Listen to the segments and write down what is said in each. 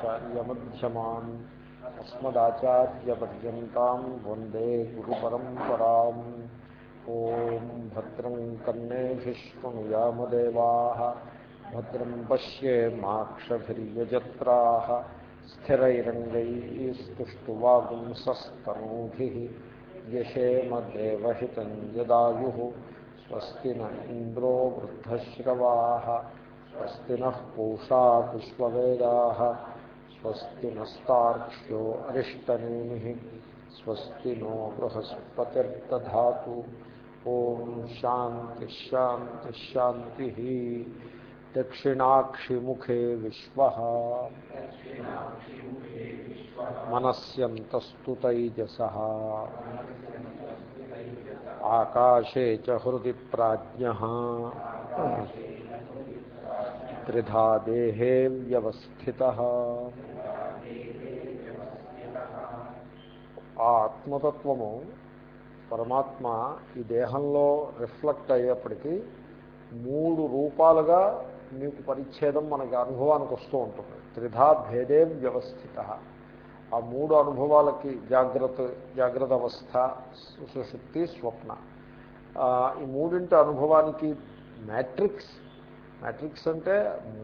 अस्मदाचार्यम्यमान् अस्मदाचार्यपर्यन्तां वंदे गुरुपरम्पराम्। ॐ भद्रं कन्नेभिष्णुयामदेवाः भद्रं पश्ये माक्षभिर्यजत्राः स्थिरैरङ्गैस्तुष्टुवागुंसस्तनूभिः यशेमदेवहितं यदायुः, स्वस्ति न इन्द्रो वृद्धश्रवाः, स्वस्ति नः पूषा विश्ववेदाः పుష్పవేదా స్వస్తి నస్తార్క్ష్యో అరిష్టనేమి స్వస్తి నో బృహస్పతిర్దా ఓం శాంతి శాంతి శాంతి దక్షిణాక్షిముఖే విశ్వ మనస్యంతస్తు తైజస ఆకాశే చ హృది ప్రాజ్ఞ త్రిధా దేహే వ్యవస్థిత ఆ ఆత్మతత్వము పరమాత్మ ఈ దేహంలో రిఫ్లెక్ట్ అయ్యేప్పటికీ మూడు రూపాలుగా మీకు పరిచ్ఛేదం మనకి అనుభవానికి వస్తూ ఉంటుంది. త్రిధా భేదే వ్యవస్థిత. ఆ మూడు అనుభవాలకి జాగ్రత్త జాగ్రత్త అవస్థ సుశుక్తి స్వప్న. ఈ మూడింటి అనుభవానికి మ్యాట్రిక్స్ మ్యాట్రిక్స్ అంటే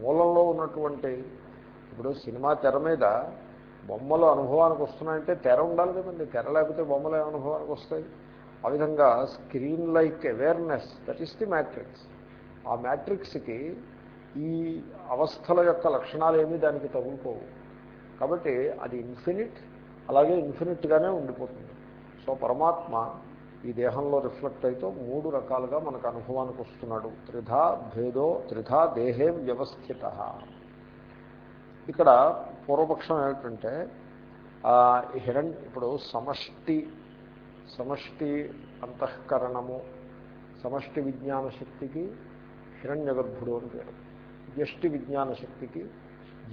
మూలంలో ఉన్నటువంటి ఇప్పుడు సినిమా తెర మీద బొమ్మలు అనుభవానికి వస్తున్నాయంటే తెర ఉండాలి కదండి. తెర లేకపోతే బొమ్మలు అనుభవానికి వస్తాయి? ఆ విధంగా screen like awareness that is the matrix ఆ మ్యాట్రిక్స్కి ఈ అవస్థల యొక్క లక్షణాలు ఏమీ దానికి తగులుకోవు. కాబట్టి అది ఇన్ఫినిట్ అలాగే ఇన్ఫినిట్గానే ఉండిపోతుంది. సో పరమాత్మ ఈ దేహంలో రిఫ్లెక్ట్ అయితే మూడు రకాలుగా మనకు అనుభవానికి వస్తున్నాడు. త్రిధా భేదో త్రిధా దేహే వ్యవస్థిత. ఇక్కడ పూర్వపక్షం ఏమిటంటే హిరణ్ ఇప్పుడు సమష్టి సమష్టి అంతఃకరణము సమష్టి విజ్ఞాన శక్తికి హిరణ్య గర్భుడు అని పేరు. వ్యష్టి విజ్ఞాన శక్తికి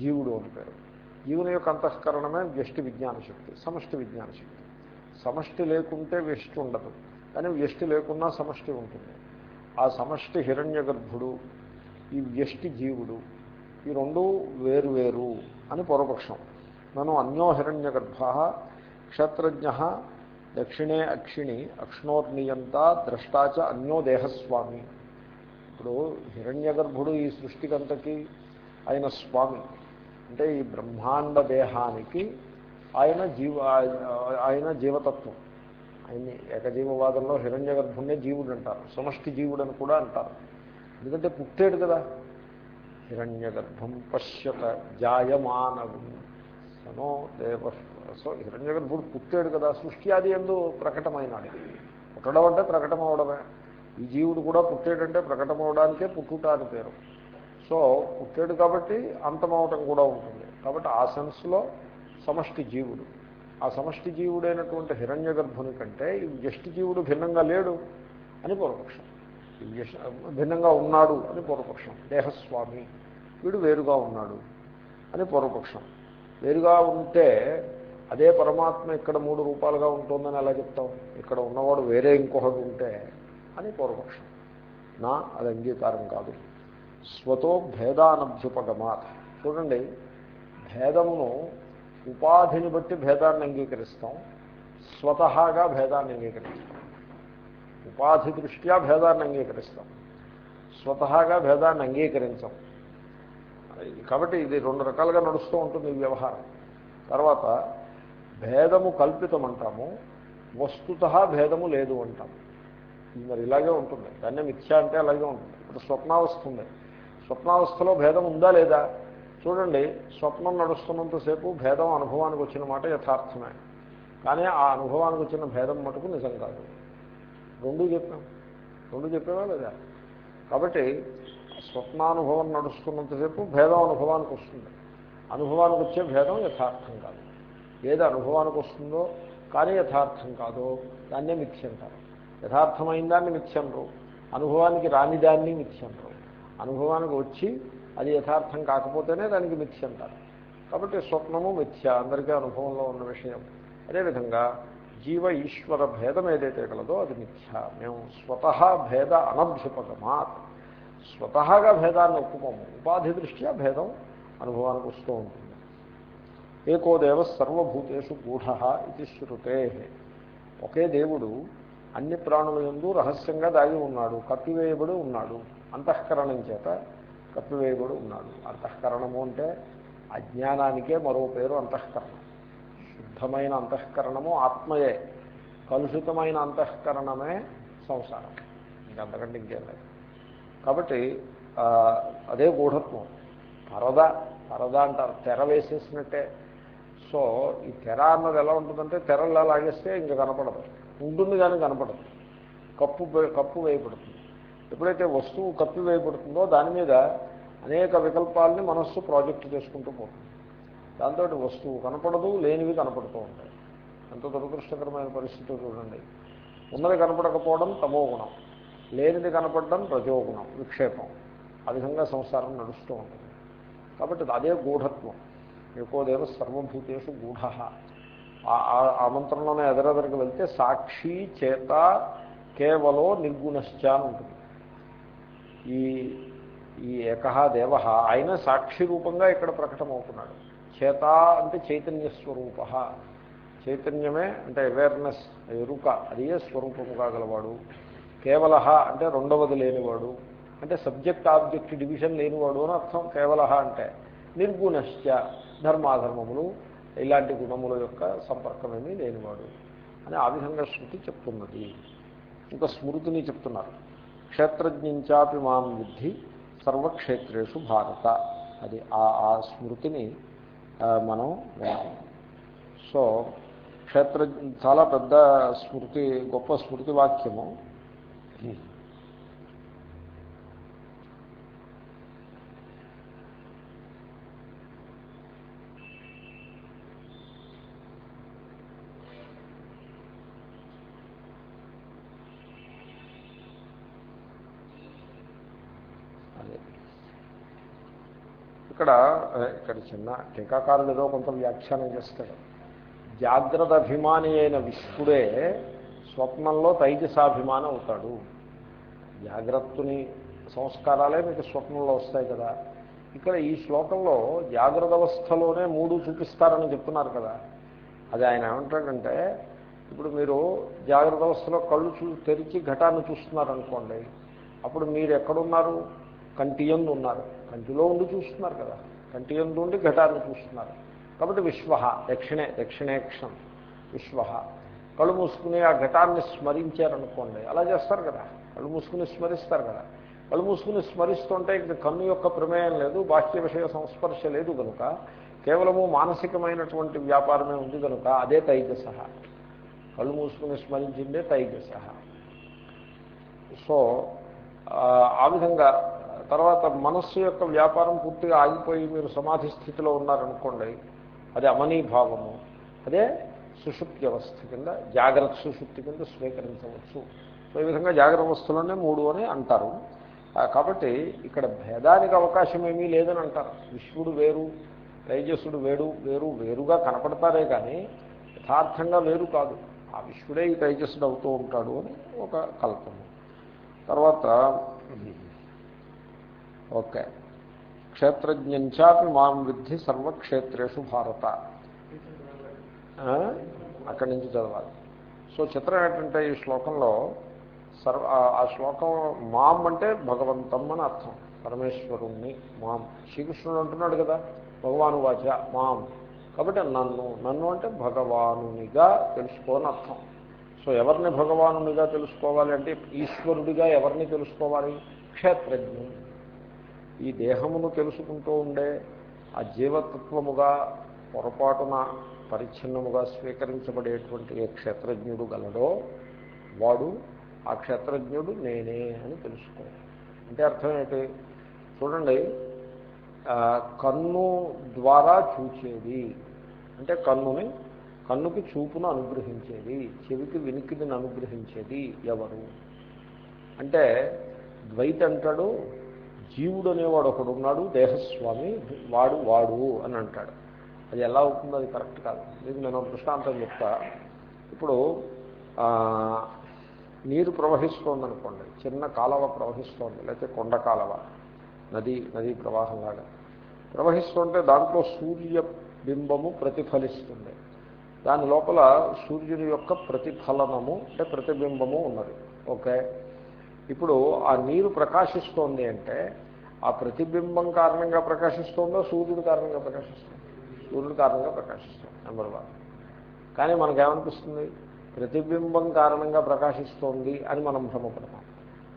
జీవుడు అని పేరు. జీవుని యొక్క అంతఃకరణమే వ్యష్టి విజ్ఞాన శక్తి సమష్టి విజ్ఞాన శక్తి. సమష్టి లేకుంటే వ్యష్టి ఉండదు. కానీ వ్యష్టి లేకున్నా సమష్టి ఉంటుంది. ఆ సమష్టి హిరణ్య గర్భుడు ఈ వ్యష్టి జీవుడు ఈ రెండు వేరు వేరు అని పూర్వపక్షం నన్ను అన్యో హిరణ్య గర్భ క్షత్రజ్ఞ దక్షిణే అక్షిణి అక్ష్ణోర్నియంత ద్రష్టాచ అన్యో దేహస్వామి. ఇప్పుడు హిరణ్య గర్భుడు ఈ సృష్టికంతకి ఆయన స్వామి. అంటే ఈ బ్రహ్మాండ దేహానికి ఆయన జీవ ఆయన జీవతత్వం. ఆయన్ని ఏకజీవవాదంలో హిరణ్య గర్భుణ్ణే జీవుడు అంటారు. సమష్టి జీవుడు అని కూడా అంటారు. ఎందుకంటే పుట్టాడు కదా. హిరణ్య గర్భం పశ్యత జాయమానవు. సనో దేవ సో హిరణ్య గర్భుడు పుట్టాడు కదా. సృష్టి అది ఎందు ప్రకటమైనాడు. పుట్టడం అంటే ప్రకటమవడమే. ఈ జీవుడు కూడా పుట్టాడంటే ప్రకటమవడానికే పుట్టుట అని పేరు. సో పుట్టాడు కాబట్టి అంతమవటం కూడా ఉంటుంది. కాబట్టి ఆ సెన్స్లో సమష్టి జీవుడు. ఆ సమష్టి జీవుడైనటువంటి హిరణ్య గర్భుని కంటే ఈ వ్యష్టి జీవుడు భిన్నంగా లేడు అని పూర్వపక్షం. భిన్నంగా ఉన్నాడు అని పూర్వపక్షం. దేహస్వామి వీడు వేరుగా ఉన్నాడు అని పూర్వపక్షం. వేరుగా ఉంటే అదే పరమాత్మ ఇక్కడ మూడు రూపాలుగా ఉంటుందని ఎలా చెప్తాం? ఇక్కడ ఉన్నవాడు వేరే ఇంకొకటి ఉంటే అని పూర్వపక్షం. నా అది అంగీకారం కాదు. స్వతో భేదానభ్యుపగమాత్. చూడండి భేదమును ఉపాధిని బట్టి భేదాన్ని అంగీకరిస్తాం. స్వతహాగా భేదాన్ని అంగీకరిస్తాం. ఉపాధి దృష్ట్యా భేదాన్ని అంగీకరిస్తాం. స్వతహాగా భేదాన్ని అంగీకరించాం. కాబట్టి ఇది రెండు రకాలుగా నడుస్తూ ఉంటుంది ఈ వ్యవహారం. తర్వాత భేదము కల్పితం అంటాము వస్తుత భేదము లేదు అంటాము. మరి ఇలాగే ఉంటుంది. దాన్నే మిథ్య అంటే అలాగే ఉంటుంది. ఇప్పుడు స్వప్నావస్థ ఉంది. స్వప్నావస్థలో భేదం ఉందా లేదా? చూడండి స్వప్నం నడుస్తున్నంతసేపు భేదం అనుభవానికి వచ్చిన మాట యథార్థమే. కానీ ఆ అనుభవానికి వచ్చిన భేదం మటుకు నిజం కాదు. రెండు చెప్పాం. రెండు చెప్పేవా లేదా? కాబట్టి స్వప్నానుభవం నడుస్తున్నంతసేపు భేదం అనుభవానికి వస్తుంది. అనుభవానికి వచ్చే భేదం యథార్థం కాదు. ఏది అనుభవానికి వస్తుందో కానీ యథార్థం కాదో దాన్నే మిథ్యంటారు యథార్థమైన దాన్ని మిథ్యండ్రు అనుభవానికి రాని దాన్ని మిథ్యండ్రు అనుభవానికి వచ్చి అది యథార్థం కాకపోతేనే దానికి మిథ్య అంటారు. కాబట్టి స్వప్నము మిథ్య అందరికీ అనుభవంలో ఉన్న విషయం. అదేవిధంగా జీవ ఈశ్వర భేదం ఏదైతే కలదో అది మిథ్య. మేము స్వతహా భేద అనభ్యుపగమాత్. స్వతహాగా భేదాన్ని ఒప్పుకోము. ఉపాధి దృష్ట్యా భేదం అనుభవానికి వస్తూ ఉంటుంది. ఏకోదేవ సర్వభూతేషు గూఢ ఇది శృతే. ఒకే దేవుడు అన్ని ప్రాణుల ఎందు రహస్యంగా దాగి ఉన్నాడు కప్పివేయబడి ఉన్నాడు అంతఃకరణం చేత కప్పివేయబడి ఉన్నాడు. అంతఃకరణము అంటే అజ్ఞానానికే మరో పేరు అంతఃకరణం. శుద్ధమైన అంతఃకరణము ఆత్మయే. కలుషితమైన అంతఃకరణమే సంసారం. ఇంకంతకంటే ఇంకేం లేదు. కాబట్టి అదే గూఢత్వం. పరద పరద అంటారు. తెర వేసేసినట్టే. సో ఈ తెర అన్నది ఎలా ఉంటుందంటే తెరలా లాగేస్తే ఇంకా కనపడదు. ఉంటుంది కానీ కనపడదు. కప్పు కప్పు వేయబడుతుంది. ఎప్పుడైతే వస్తువు కప్పు వేయబడుతుందో దాని మీద అనేక వికల్పాలని మనస్సు ప్రాజెక్ట్ చేసుకుంటూ పోతుంది. దాంతో వస్తువు కనపడదు లేనివి కనపడుతూ ఉంటాయి. ఎంతో దురదృష్టకరమైన పరిస్థితి చూడండి. ఉన్నది కనపడకపోవడం తమో గుణం. లేనిది కనపడడం రజోగుణం విక్షేపం. ఆ విధంగా సంసారం నడుస్తూ ఉంటుంది. కాబట్టి అదే గూఢత్వం. ఏకోదేవ సర్వభూతేషు గూఢ. ఆ మంత్రంలోనే ఎదరెదరికి వెళ్తే సాక్షి చేత కేవలో నిర్గుణశ్చ అని ఉంటుంది. ఈ ఈ ఏకహ దేవ ఆయన సాక్షి రూపంగా ఇక్కడ ప్రకటమవుతున్నాడు. చేత అంటే చైతన్య స్వరూప. చైతన్యమే అంటే అవేర్నెస్ ఎరుక అదే స్వరూపము కాగలవాడు కేవల అంటే రెండవది లేనివాడు. అంటే సబ్జెక్ట్ ఆబ్జెక్ట్ డివిజన్ లేనివాడు అని అర్థం కేవల అంటే నిర్గుణశ్చ ధర్మాధర్మములు ఇలాంటి గుణముల యొక్క సంపర్కమేమీ లేనివాడు అని ఆ విధంగా శృతి చెప్తున్నది. ఇంకా స్మృతిని చెప్తున్నారు. క్షేత్రజ్ఞించాపి మాం విద్ధి సర్వక్షేత్రేషు భారత. అది ఆ స్మృతిని మనం వినాలి. సో క్షేత్ర చాలా పెద్ద స్మృతి గొప్ప స్మృతి వాక్యము. ఇక్కడ ఇక్కడ చిన్న టీకాకారులు ఏదో కొంత వ్యాఖ్యానం చేస్తాడు. జాగ్రత్త అభిమాని అయిన విష్ణుడే స్వప్నంలో తైజసాభిమానం అవుతాడు. జాగ్రత్తని సంస్కారాలే మీకు స్వప్నంలో వస్తాయి కదా. ఇక్కడ ఈ శ్లోకంలో జాగ్రత్త అవస్థలోనే మూడు చూపిస్తారని చెప్తున్నారు కదా. అది ఆయన ఏమంటాడంటే ఇప్పుడు మీరు జాగ్రత్త అవస్థలో కళ్ళు చూ తెరిచి ఘటాన్ని చూస్తున్నారనుకోండి అప్పుడు మీరు ఎక్కడున్నారు కంటియందు ఉన్నారు. కంటిలో ఉండి చూస్తున్నారు కదా. కంటియందు ఉండి ఘటాన్ని చూస్తున్నారు. కాబట్టి విశ్వ దక్షిణే దక్షిణేక్షం విశ్వ. కళ్ళు మూసుకుని ఆ ఘటాన్ని స్మరించారనుకోండి అలా చేస్తారు కదా. కళ్ళు మూసుకుని స్మరిస్తారు కదా. కళ్ళు మూసుకుని స్మరిస్తుంటే ఇక కన్ను యొక్క ప్రమేయం లేదు బాహ్య విషయ సంస్పర్శ లేదు కనుక కేవలము మానసికమైనటువంటి వ్యాపారమే ఉంది కనుక అదే తైజస. కళ్ళు మూసుకుని స్మరించిందే తైజస. సో ఆ విధంగా తర్వాత మనస్సు యొక్క వ్యాపారం పూర్తిగా ఆగిపోయి మీరు సమాధి స్థితిలో ఉన్నారనుకోండి అది అమనీభావము. అదే సుషుప్తి అవస్థ కింద జాగ్రత్త సుషుప్తి కింద స్వీకరించవచ్చు. సో ఈ విధంగా జాగ్రత్త అవస్థలోనే మూడు అని అంటారు. కాబట్టి ఇక్కడ భేదానికి అవకాశం ఏమీ లేదని అంటారు. విశ్వడు వేరు తేజస్సుడు వేడు వేరు వేరుగా కనపడతారే కానీ యథార్థంగా వేరు కాదు. ఆ విశ్వడే ఈ తేజస్సుడు అవుతూ ఉంటాడు అని ఒక కల్పన. తర్వాత ఓకే. క్షేత్రజ్ఞంచాపి మాం విద్ధి సర్వక్షేత్రేషు భారత. అక్కడి నుంచి చదవాలి. సో చిత్రం ఏంటంటే ఈ శ్లోకంలో సర్వ ఆ శ్లోకం మాం అంటే భగవంతం అని అర్థం. పరమేశ్వరుణ్ణి మాం. శ్రీకృష్ణుడు అంటున్నాడు కదా భగవాను వాచ మాం. కాబట్టి నన్ను నన్ను అంటే భగవానునిగా తెలుసుకోని అర్థం. సో ఎవరిని భగవానునిగా తెలుసుకోవాలి అంటే ఈశ్వరుడిగా ఎవరిని తెలుసుకోవాలి? క్షేత్రజ్ఞుని. ఈ దేహమును తెలుసుకుంటూ ఉండే ఆ జీవతత్వముగా పొరపాటున పరిచ్ఛిన్నముగా స్వీకరించబడేటువంటి ఏ క్షేత్రజ్ఞుడు గలడో వాడు ఆ క్షేత్రజ్ఞుడు నేనే అని తెలుసుకో అంటే అర్థం ఏంటి? చూడండి కన్ను ద్వారా చూచేది. అంటే కన్నుని కన్నుకి చూపును అనుగ్రహించేది చెవికి వినికిడిని అనుగ్రహించేది ఎవరు? అంటే ద్వైత అంటాడు జీవుడు అనేవాడు ఒకడు ఉన్నాడు దేహస్వామి వాడు వాడు అని అంటాడు. అది ఎలా అవుతుందో అది కరెక్ట్ కాదు. మీకు నేను దృష్టాంతం చెప్తా. ఇప్పుడు నీరు ప్రవహిస్తోందనుకోండి చిన్న కాలవ ప్రవహిస్తోంది లేకపోతే కొండ కాలవ నది నదీ ప్రవాహంలాగా ప్రవహిస్తుంటే దాంట్లో సూర్య బింబము ప్రతిఫలిస్తుంది. దాని లోపల సూర్యుని యొక్క ప్రతిఫలనము అంటే ప్రతిబింబము ఉన్నది. ఓకే? ఇప్పుడు ఆ నీరు ప్రకాశిస్తోంది అంటే ఆ ప్రతిబింబం కారణంగా ప్రకాశిస్తోందో సూర్యుడు కారణంగా ప్రకాశిస్తుంది. సూర్యుడు కారణంగా ప్రకాశిస్తుంది నెంబర్ వన్ కానీ మనకేమనిపిస్తుంది? ప్రతిబింబం కారణంగా ప్రకాశిస్తోంది అని మనం భ్రమపడతాం.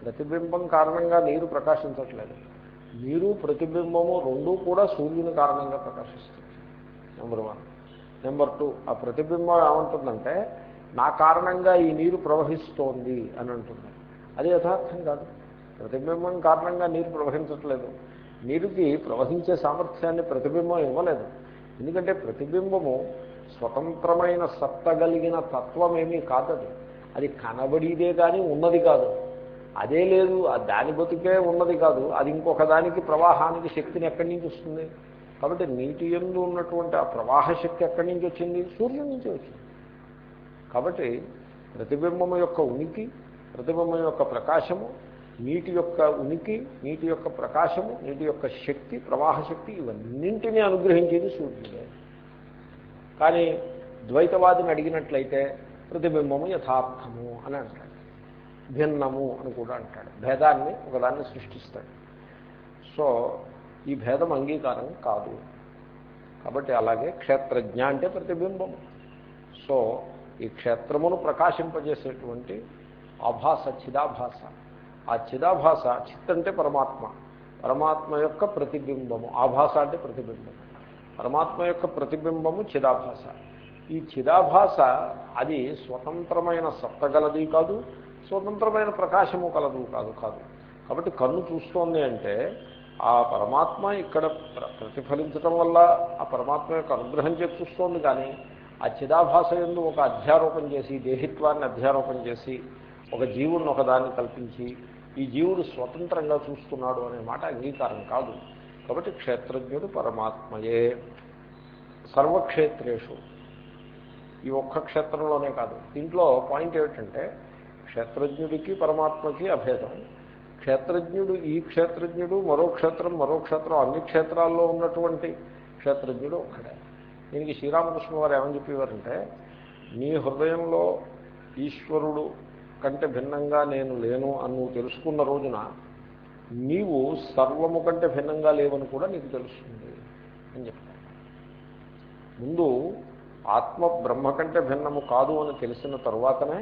ప్రతిబింబం కారణంగా నీరు ప్రకాశించట్లేదు. నీరు ప్రతిబింబము రెండూ కూడా సూర్యుని కారణంగా ప్రకాశిస్తుంది నెంబర్ వన్ నెంబర్ టూ ఆ ప్రతిబింబం ఏమంటుందంటే నా కారణంగా ఈ నీరు ప్రవహిస్తోంది అని అంటుంది. అది యథార్థం కాదు. ప్రతిబింబం కారణంగా నీరు ప్రవహించట్లేదు. నీరుకి ప్రవహించే సామర్థ్యాన్ని ప్రతిబింబం ఇవ్వలేదు. ఎందుకంటే ప్రతిబింబము స్వతంత్రమైన సత్తగలిగిన తత్వమేమీ కాదది. అది కనబడిదే కానీ ఉన్నది కాదు. అదే లేదు దాని బతుకే ఉన్నది కాదు. అది ఇంకొక దానికి ప్రవాహానికి శక్తిని ఎక్కడి నుంచి వస్తుంది? కాబట్టి నీటి ఎందు ఉన్నటువంటి ఆ ప్రవాహ శక్తి ఎక్కడి నుంచి వచ్చింది? సూర్యుడి నుంచి వచ్చింది. కాబట్టి ప్రతిబింబం యొక్క ఉనికి ప్రతిబింబం యొక్క ప్రకాశము నీటి యొక్క ఉనికి నీటి యొక్క ప్రకాశము నీటి యొక్క శక్తి ప్రవాహ శక్తి ఇవన్నింటినీ అనుగ్రహించేది సూర్యుడే. కానీ ద్వైతవాదిని అడిగినట్లయితే ప్రతిబింబము యథార్థము అని అంటాడు. భిన్నము అని కూడా అంటాడు. భేదాన్ని ఒకదాన్ని సృష్టిస్తాడు. సో ఈ భేదం అంగీకారం కాదు. కాబట్టి అలాగే క్షేత్రజ్ఞ అంటే ప్రతిబింబము. సో ఈ క్షేత్రమును ప్రకాశింపజేసేటువంటి ఆభాస చిదాభాస. ఆ చిదాభాస చిత్ అంటే పరమాత్మ. పరమాత్మ యొక్క ప్రతిబింబము. ఆభాస అంటే ప్రతిబింబం. పరమాత్మ యొక్క ప్రతిబింబము చిదాభాస. ఈ చిదాభాస అది స్వతంత్రమైన సత్తగలది కాదు స్వతంత్రమైన ప్రకాశము కలదు కాదు కాదు. కాబట్టి కన్ను చూస్తోంది అంటే ఆ పరమాత్మ ఇక్కడ ప్రతిఫలించటం వల్ల ఆ పరమాత్మ యొక్క అనుగ్రహం చేసి చూస్తోంది కానీ ఆ చిదాభాస ఎందు ఒక అధ్యారోపణ చేసి దేహిత్వాన్ని అధ్యారోపణ చేసి ఒక జీవుడిని ఒకదాన్ని కల్పించి ఈ జీవుడు స్వతంత్రంగా చూస్తున్నాడు అనే మాట అంగీకారం కాదు. కాబట్టి క్షేత్రజ్ఞుడు పరమాత్మయే. సర్వక్షేత్రేషు. ఈ ఒక్క క్షేత్రంలోనే కాదు. దీంట్లో పాయింట్ ఏమిటంటే క్షేత్రజ్ఞుడికి పరమాత్మకి అభేదం. క్షేత్రజ్ఞుడు ఈ క్షేత్రజ్ఞుడు మరో క్షేత్రం మరో క్షేత్రం అన్ని క్షేత్రాల్లో ఉన్నటువంటి క్షేత్రజ్ఞుడు ఒక్కడే. దీనికి శ్రీరామకృష్ణ వారు ఏమని చెప్పేవారంటే నీ హృదయంలో ఈశ్వరుడు కంటే భిన్నంగా నేను లేను అని నువ్వు తెలుసుకున్న రోజున నీవు సర్వము కంటే భిన్నంగా లేవని కూడా నీకు తెలుస్తుంది అని చెప్తాను ముందు ఆత్మ బ్రహ్మ కంటే భిన్నము కాదు అని తెలిసిన తరువాతనే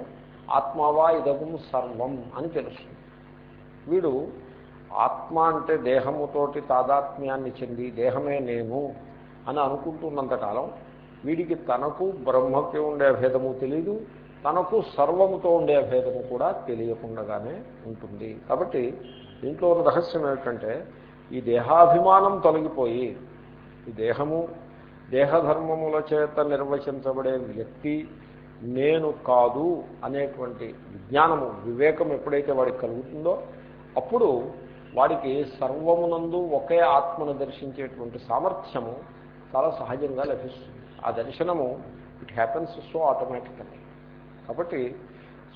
ఆత్మవా ఇదగం సర్వం అని తెలుస్తుంది. వీడు ఆత్మ అంటే దేహముతోటి తాదాత్మ్యాన్ని చెంది దేహమే నేను అని అనుకుంటున్నంతకాలం వీడికి తనకు బ్రహ్మకి ఉండే భేదము తెలీదు తనకు సర్వముతో ఉండే భేదము కూడా తెలియకుండానే ఉంటుంది. కాబట్టి దీంట్లో ఉన్న రహస్యం ఏమిటంటే ఈ దేహాభిమానం తొలగిపోయి ఈ దేహము దేహధర్మముల చేత నిర్వచించబడే వ్యక్తి నేను కాదు అనేటువంటి విజ్ఞానము వివేకం ఎప్పుడైతే వాడికి కలుగుతుందో అప్పుడు వాడికి సర్వమునందు ఒకే ఆత్మను దర్శించేటువంటి సామర్థ్యము చాలా సహజంగా లభిస్తుంది. ఆ దర్శనము ఇట్ హ్యాపెన్స్ సో ఆటోమేటికల్లీ కాబట్టి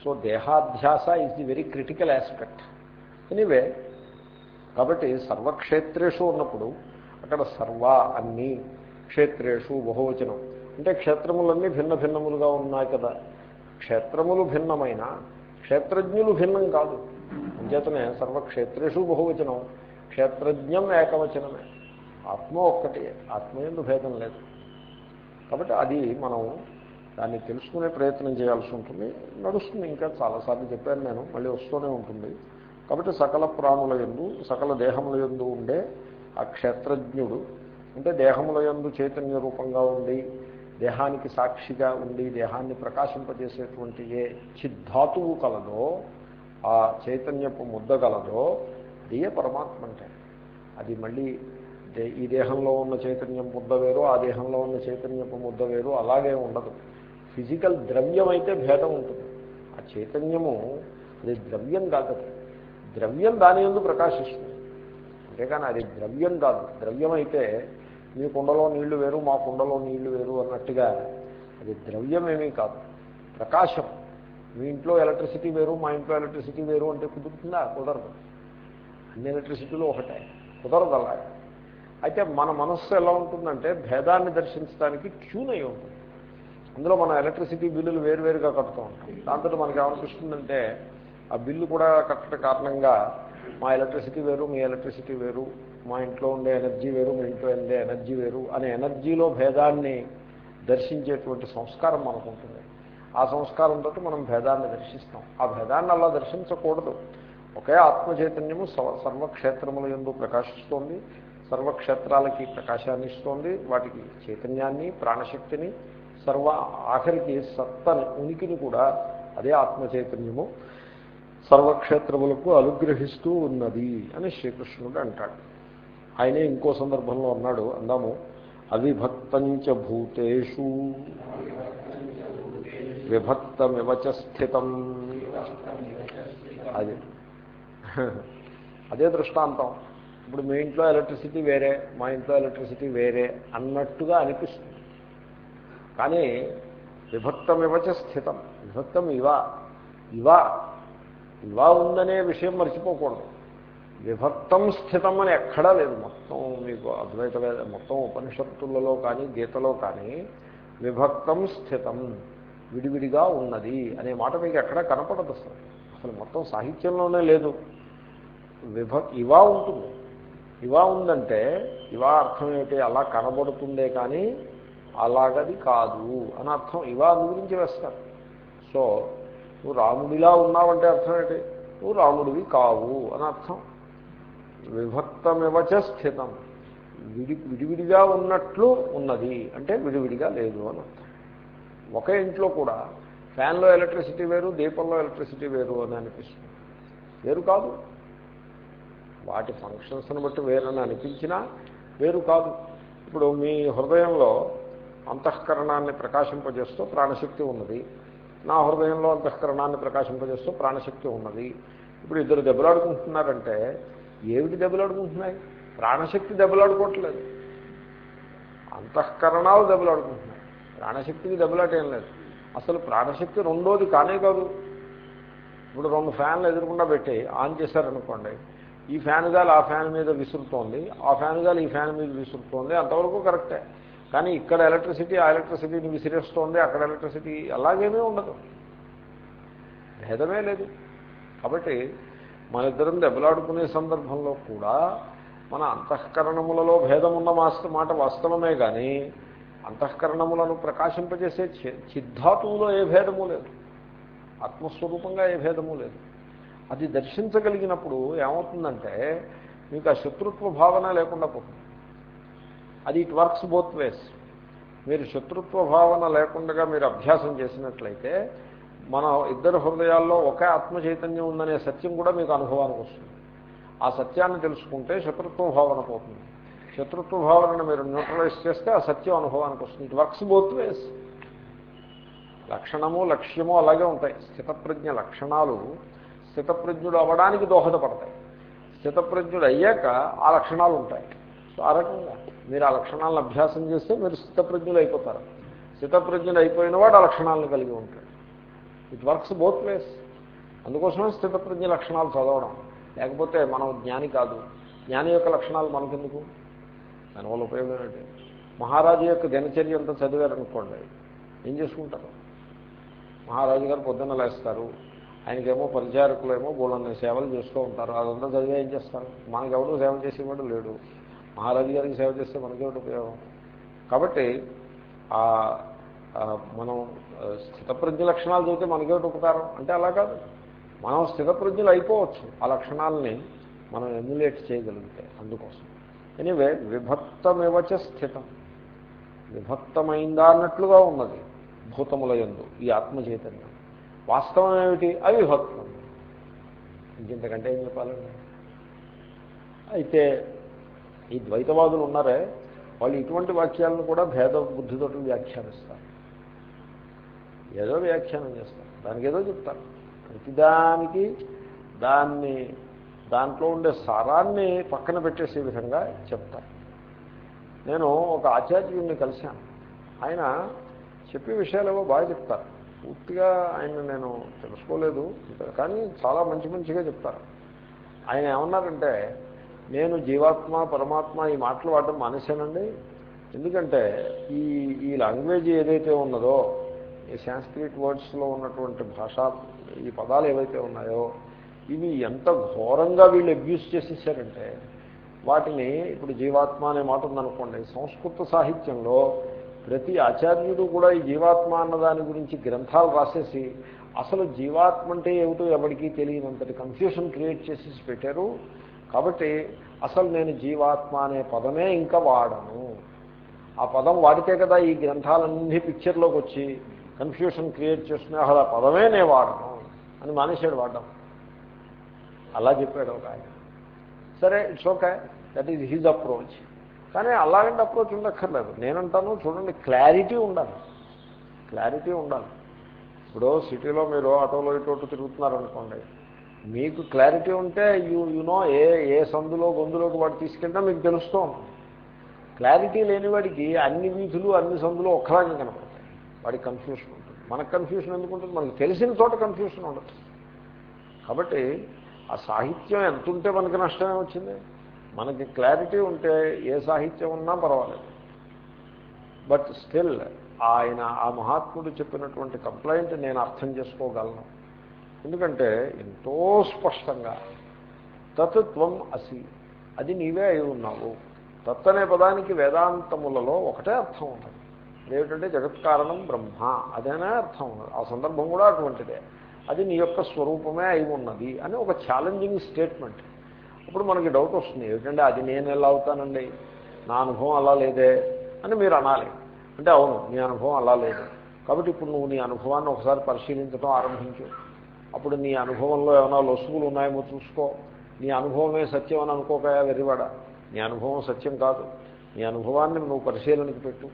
so దేహాధ్యాస is the very critical aspect anyway కాబట్టి సర్వక్షేత్రేషు ఉన్నప్పుడు అక్కడ సర్వ అన్ని క్షేత్రేషు బహువచనం. అంటే క్షేత్రములన్నీ భిన్న భిన్నములుగా ఉన్నాయి కదా. క్షేత్రములు భిన్నమైన క్షేత్రజ్ఞులు భిన్నం కాదు. అంచేతనే సర్వక్షేత్రేషు బహువచనం క్షేత్రజ్ఞం ఏకవచనమే. ఆత్మ ఒక్కటి ఆత్మయందు భేదం లేదు. కాబట్టి అది మనం దాన్ని తెలుసుకునే ప్రయత్నం చేయాల్సి ఉంటుంది. నడుస్తుంది ఇంకా చాలాసార్లు చెప్పాను నేను మళ్ళీ వస్తూనే ఉంటుంది. కాబట్టి సకల ప్రాణుల ఎందు సకల దేహముల ఎందు ఉండే ఆ క్షేత్రజ్ఞుడు అంటే దేహముల ఎందు చైతన్య రూపంగా ఉండి దేహానికి సాక్షిగా ఉండి దేహాన్ని ప్రకాశింపజేసేటువంటి ఏ చిద్ధాతువు కలదో ఆ చైతన్యపు ముద్ద కలదో అదే పరమాత్మ అంటే. అది మళ్ళీ ఈ దేహంలో ఉన్న చైతన్యం ముద్ద వేరు ఆ దేహంలో ఉన్న చైతన్యపు ముద్ద వేరు అలాగే ఉండదు. ఫిజికల్ ద్రవ్యం అయితే భేదం ఉంటుంది. ఆ చైతన్యము అది ద్రవ్యం కాదు. ద్రవ్యం దాని ఎందుకు ప్రకాశిస్తుంది. అంతేకాని అది ద్రవ్యం కాదు. ద్రవ్యం అయితే మీ కుండలో నీళ్ళు వేరు మా కుండలో నీళ్ళు వేరు అన్నట్టుగా అది ద్రవ్యం ఏమీ కాదు. ప్రకాశం. మీ ఇంట్లో ఎలక్ట్రిసిటీ వేరు మా ఇంట్లో ఎలక్ట్రిసిటీ వేరు అంటే కుదురుతుందా? కుదరదు. అన్ని ఎలక్ట్రిసిటీలు ఒకటే. కుదరదు అలాగే అయితే మన మనస్సు ఎలా ఉంటుందంటే భేదాన్ని దర్శించడానికి ట్యూన్ అయి ఉంటుంది. అందులో మనం ఎలక్ట్రిసిటీ బిల్లులు వేరువేరుగా కట్టుతూ ఉంటాం దాంతో మనకి ఏమనిపిస్తుందంటే ఆ బిల్లు కూడా కట్టడం కారణంగా మా ఎలక్ట్రిసిటీ వేరు మీ ఎలక్ట్రిసిటీ వేరు మా ఇంట్లో ఉండే ఎనర్జీ వేరు మీ ఇంట్లో ఉండే ఎనర్జీ వేరు అనే ఎనర్జీలో భేదాన్ని దర్శించేటువంటి సంస్కారం మనకు ఉంటుంది. ఆ సంస్కారంతో మనం భేదాన్ని దర్శిస్తాం. ఆ భేదాన్ని అలా దర్శించకూడదు. ఒకే ఆత్మచైతన్యము సర్వక్షేత్రముల ఎందు ప్రకాశిస్తోంది. సర్వక్షేత్రాలకి ప్రకాశాన్ని ఇస్తోంది వాటికి చైతన్యాన్ని ప్రాణశక్తిని సర్వ ఆఖరికి సత్తని ఉనికిని కూడా అదే ఆత్మచైతన్యము. సర్వక్షేత్రములకు అనుగ్రహిస్తూ ఉన్నది అని శ్రీకృష్ణుడు అంటాడు. ఆయనే ఇంకో సందర్భంలో అన్నాడు అందాము అవిభక్తంచ భూతేషు విభక్తమివచ స్థితం. అది. అదే దృష్టాంతం. ఇప్పుడు మీ ఇంట్లో ఎలక్ట్రిసిటీ వేరే మా ఇంట్లో ఎలక్ట్రిసిటీ వేరే అన్నట్టుగా అనిపిస్తుంది. కానీ విభక్తమివచ స్థితం. విభక్తం ఇవా. ఇవా ఇవా ఉందనే విషయం మర్చిపోకూడదు. విభక్తం స్థితం అని ఎక్కడా లేదు. మొత్తం మీకు అద్వైత మొత్తం ఉపనిషత్తులలో కానీ గీతలో కానీ విభక్తం స్థితం విడివిడిగా ఉన్నది అనే మాట మీకు ఎక్కడా కనపడదు అసలు. అసలు మొత్తం సాహిత్యంలోనే లేదు. విభ ఇవా ఉంటుంది. ఇవా ఉందంటే ఇవా అర్థం ఏమిటి? అలా కనబడుతుందే కానీ అలాగది కాదు అని అర్థం ఇవా అందు గురించి వేస్తారు. సో నువ్వు రాముడిలా ఉన్నావంటే అర్థం ఏంటి? నువ్వు రాముడివి కావు అని అర్థం. విభక్తమివచ స్థితం. విడి విడివిడిగా ఉన్నట్లు ఉన్నది అంటే విడివిడిగా లేదు అని అర్థం. ఒక ఇంట్లో కూడా ఫ్యాన్లో ఎలక్ట్రిసిటీ వేరు దీపంలో ఎలక్ట్రిసిటీ వేరు అని అనిపిస్తుంది. వేరు కాదు. వాటి ఫంక్షన్స్ని బట్టి వేరని అనిపించినా వేరు కాదు. ఇప్పుడు మీ హృదయంలో అంతఃకరణాన్ని ప్రకాశింపజేస్తూ ప్రాణశక్తి ఉన్నది. నా హృదయంలో అంతఃకరణాన్ని ప్రకాశింపజేస్తూ ప్రాణశక్తి ఉన్నది. ఇప్పుడు ఇద్దరు దెబ్బలాడుకుంటున్నారంటే ఏమిటి దెబ్బలాడుకుంటున్నాయి? ప్రాణశక్తి దెబ్బలాడుకోవట్లేదు. అంతఃకరణాలు దెబ్బలాడుకుంటున్నాయి. ప్రాణశక్తికి దెబ్బలాటేం లేదు. అసలు ప్రాణశక్తి రెండోది కానే కాదు. ఇప్పుడు రెండు ఫ్యాన్లు ఎదురకుండా పెట్టి ఆన్ చేశారనుకోండి ఈ ఫ్యాన్ గాలి ఆ ఫ్యాన్ మీద విసురుతోంది ఆ ఫ్యాన్ గాలి ఈ ఫ్యాన్ మీద విసురుతోంది అంతవరకు కరెక్టే. కానీ ఇక్కడ ఎలక్ట్రిసిటీ ఆ ఎలక్ట్రిసిటీని విసిరేస్తోంది అక్కడ ఎలక్ట్రిసిటీ అలాగేమీ ఉండదు. భేదమే లేదు. కాబట్టి మన ఇద్దరం దెబ్బలాడుకునే సందర్భంలో కూడా మన అంతఃకరణములలో భేదమున్న మాస్త మాట వాస్తవమే కానీ అంతఃకరణములను ప్రకాశింపజేసే చిద్ధాతువులో ఏ భేదము లేదు. ఆత్మస్వరూపంగా ఏ భేదము లేదు. అది దర్శించగలిగినప్పుడు ఏమవుతుందంటే మీకు ఆ శత్రుత్వ భావన లేకుండా పోతుంది. అది ఇట్ వర్క్స్ బోత్ వేస్ మీరు శత్రుత్వ భావన లేకుండా మీరు అభ్యాసం చేసినట్లయితే మన ఇద్దరు హృదయాల్లో ఒకే ఆత్మ చైతన్యం ఉందనే సత్యం కూడా మీకు అనుభవానికి వస్తుంది. ఆ సత్యాన్ని తెలుసుకుంటే శత్రుత్వ భావన పోతుంది. శత్రుత్వ భావనను మీరు న్యూట్రలైజ్ చేస్తే ఆ సత్యం అనుభవానికి వస్తుంది. ఇట్ వర్క్స్ బోత్ వేస్ లక్షణము లక్ష్యము అలాగే ఉంటాయి. స్థితప్రజ్ఞ లక్షణాలు స్థితప్రజ్ఞుడు అవ్వడానికి దోహదపడతాయి. స్థితప్రజ్ఞుడు అయ్యాక ఆ లక్షణాలు ఉంటాయి. సో ఆ రకంగా మీరు ఆ లక్షణాలను అభ్యాసం చేస్తే మీరు స్థితప్రజ్ఞులు అయిపోతారు. స్థితప్రజ్ఞులు అయిపోయిన వాడు ఆ లక్షణాలను కలిగి ఉంటాడు. ఇట్ వర్క్స్ బోత్ వేస్ అందుకోసమే స్థితప్రజ్ఞ లక్షణాలు చదవడం. లేకపోతే మనం జ్ఞాని కాదు. జ్ఞాని యొక్క లక్షణాలు మనకెందుకు? దానివల్ల ఉపయోగం ఏంటి మహారాజు యొక్క దినచర్య అంతా చదివారనుకోండి. ఏం చేసుకుంటారు? మహారాజు గారు పొద్దున్న లేస్తారు. ఆయనకేమో పరిచారకులేమో గోళన్న సేవలు చేస్తూ ఉంటారు. అదంతా చదివే ఏం చేస్తారు? మనకెవడూ సేవ చేసేవాడు లేడు. మహారాజు గారికి సేవ చేస్తే మనకేమిటి ఉపయోగం? కాబట్టి మనం స్థితప్రజ్ఞ లక్షణాలు చదివితే మనకేమిటి ఉపకారం? అంటే అలా కాదు. మనం స్థితప్రజ్ఞలు అయిపోవచ్చు. ఆ లక్షణాలని మనం ఎమ్యులేట్ చేయగలిగితే అందుకోసం. ఎనివే విభక్తమివచ స్థితం. విభక్తమైందా అన్నట్లుగా ఉన్నది భూతముల ఎందు ఈ ఆత్మ చైతన్యం వాస్తవం ఏమిటి? అవిభక్తం. ఇంకెంతకంటే ఏం చెప్పాలండి? అయితే ఈ ద్వైతవాదులు ఉన్నారే వాళ్ళు ఇటువంటి వాక్యాలను కూడా భేద బుద్ధితో వ్యాఖ్యానిస్తారు. ఏదో వ్యాఖ్యానం చేస్తారు. దానికి ఏదో చెప్తారు. ప్రతిదానికి దాన్ని దాంట్లో ఉండే సారాన్ని పక్కన పెట్టేసే విధంగా చెప్తారు. నేను ఒక ఆచార్యుడిని కలిశాను. ఆయన చెప్పే విషయాలు ఏవో బాగా చెప్తారు. పూర్తిగా ఆయన నేను తెలుసుకోలేదు కానీ చాలా మంచి మంచిగా చెప్తారు. ఆయన ఏమన్నారంటే నేను జీవాత్మ పరమాత్మ ఈ మాటలు వాడడం మానేశానండి. ఎందుకంటే ఈ ఈ లాంగ్వేజ్ ఏదైతే ఉన్నదో ఈ సాంస్క్రిట్ వర్డ్స్లో ఉన్నటువంటి భాష ఈ పదాలు ఏవైతే ఉన్నాయో ఇవి ఎంత ఘోరంగా వీళ్ళు అబ్యూస్ చేసేసారంటే వాటిని ఇప్పుడు జీవాత్మ అనే మాట ఉందనుకోండి సంస్కృత సాహిత్యంలో ప్రతి ఆచార్యుడు కూడా ఈ జీవాత్మ అన్న దాని గురించి గ్రంథాలు రాసేసి అసలు జీవాత్మ అంటే ఏమిటో ఎవరికి తెలియనంతటి కన్ఫ్యూషన్ క్రియేట్ చేసేసి పెట్టారు. కాబట్టి అసలు నేను జీవాత్మ అనే పదమే ఇంకా వాడను. ఆ పదం వాడితే కదా ఈ గ్రంథాలన్నీ పిక్చర్లోకి వచ్చి కన్ఫ్యూషన్ క్రియేట్ చేస్తున్నా అసలు ఆ పదమే నేను వాడను అని మానేశాడు వాడడం. అలా చెప్పాడు ఒక ఆయన. సరే it's okay that is his approach కానీ అలాగంటే అప్రోచ్ ఉండక్కర్లేదు. నేనంటాను చూడండి క్లారిటీ ఉండాలి. క్లారిటీ ఉండాలి. ఇప్పుడు సిటీలో మీరు ఆటోలో ఇటు తిరుగుతున్నారనుకోండి మీకు క్లారిటీ ఉంటే యూ యునో ఏ ఏ సందులో గొంతులోకి వాడు తీసుకెళ్ళినా మీకు తెలుస్తూ ఉంటుంది క్లారిటీ లేనివాడికి అన్ని వీధులు అన్ని సందులు ఒక్కలాగే కనపడతాయి. వాడికి కన్ఫ్యూషన్ ఉంటుంది. మనకు కన్ఫ్యూషన్ ఎందుకు ఉంటుంది? మనకు తెలిసిన చోట కన్ఫ్యూషన్ ఉండదు. కాబట్టి ఆ సాహిత్యం ఎంత ఉంటే మనకి నష్టమే వచ్చింది. మనకి క్లారిటీ ఉంటే ఏ సాహిత్యం ఉన్నా పర్వాలేదు. బట్ స్టిల్ ఆయన ఆ మహాత్ముడు చెప్పినటువంటి కంప్లైంట్ నేను అర్థం చేసుకోగలను. ఎందుకంటే ఎంతో స్పష్టంగా తత్వం అసి అది నీవే అయి ఉన్నావు. తత్ అనే పదానికి వేదాంతములలో ఒకటే అర్థం ఉంటుంది. జగత్ జగత్కారణం బ్రహ్మ అదేనే అర్థం ఉన్నది ఆ సందర్భం కూడా అటువంటిదే. అది నీ యొక్క స్వరూపమే అయి ఉన్నది అని ఒక ఛాలెంజింగ్ స్టేట్మెంట్ అప్పుడు మనకి డౌట్ వస్తుంది. ఏమిటంటే అది నేను ఎలా అవుతానండి? నా అనుభవం అలా లేదే అని మీరు అనాలి. అంటే అవును నీ అనుభవం అలా లేదు. కాబట్టి ఇప్పుడు నువ్వు నీ అనుభవాన్ని ఒకసారి పరిశీలించడం ఆరంభించు. అప్పుడు నీ అనుభవంలో ఏమైనా లొసుగులు ఉన్నాయేమో చూసుకో. నీ అనుభవమే సత్యం అని అనుకోకయా వెర్రివాడ? నీ అనుభవం సత్యం కాదు. నీ అనుభవాన్ని నువ్వు పరిశీలనకి పెట్టు.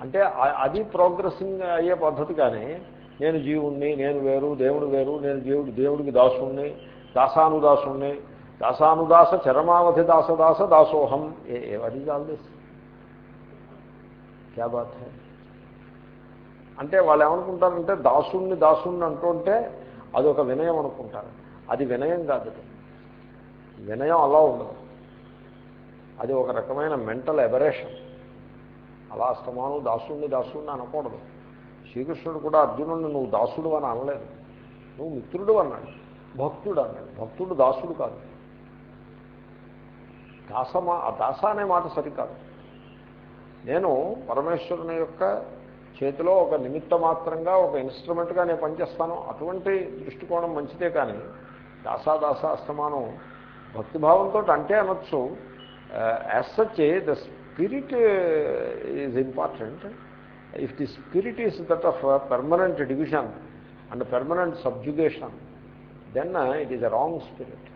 అంటే అది ప్రోగ్రెసింగ్ అయ్యే పద్ధతి కానీ నేను జీవుణ్ణి నేను వేరు దేవుడు వేరు నేను దేవుడు దేవుడికి దాసుణ్ణి దాసానుదాసుణ్ణి దాసానుదాస చరమావధి దాసదాస దాసోహం. ఏ వట్ ఈజ్ ఆల్ క్యా బాత్ అంటే వాళ్ళు ఏమనుకుంటారంటే దాసుణ్ణి దాసుణ్ణి అంటుంటే అది ఒక వినయం అనుకుంటారు. అది వినయం కాదు వినయం అలా ఉండదు. అది ఒక రకమైన మెంటల్ ఎబరేషన్. అలా అస్తమానం దాసుడిని దాసుడిని అనకూడదు. శ్రీకృష్ణుడు కూడా అర్జునుడిని నువ్వు దాసుడు అని అనలేదు. నువ్వు మిత్రుడు అన్నాడు. భక్తుడు అన్నాడు. భక్తుడు దాసుడు కాదు. దాసమా ఆ దాస అనే మాట సరికాదు. నేను పరమేశ్వరుని యొక్క చేతిలో ఒక నిమిత్త మాత్రంగా ఒక ఇన్స్ట్రుమెంట్గా నేను పనిచేస్తాను. అటువంటి దృష్టికోణం మంచిదే కానీ దాసాదాస అస్తమానం భక్తిభావంతో అంటే అనొచ్చు. As such the spirit is important if the spirit is that of permanent division and permanent subjugation then it is a wrong spirit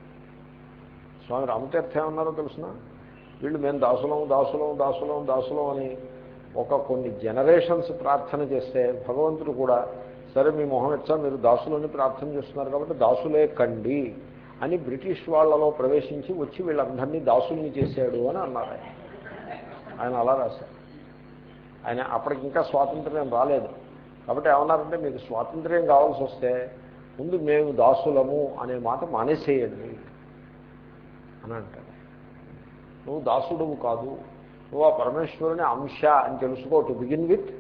Swami Ramatirtha ఏమన్నారో తెలుసిన? వీళ్ళు మేము దాసులం దాసులం దాసులం దాసులం అని ఒక కొన్ని జనరేషన్స్ ప్రార్థన చేస్తే భగవంతుడు కూడా సరే మీ మొహం ఇచ్చా మీరు దాసులని ప్రార్థన చేస్తున్నారు కాబట్టి దాసులే కండి అని బ్రిటిష్ వాళ్ళలో ప్రవేశించి వచ్చి వీళ్ళందరినీ దాసుల్ని చేశాడు అని అన్నారు ఆయన. ఆయన అలా రాశారు. ఆయన అప్పటికి ఇంకా స్వాతంత్ర్యం రాలేదు. కాబట్టి ఏమన్నారంటే మీకు స్వాతంత్ర్యం కావాల్సి వస్తే ముందు మేము దాసులము అనే మాట మానేసేయండి అని అంటాడు నువ్వు దాసుడువు కాదు నువ్వు ఆ పరమేశ్వరుని అంశ అని తెలుసుకో టు బిగిన్ విత్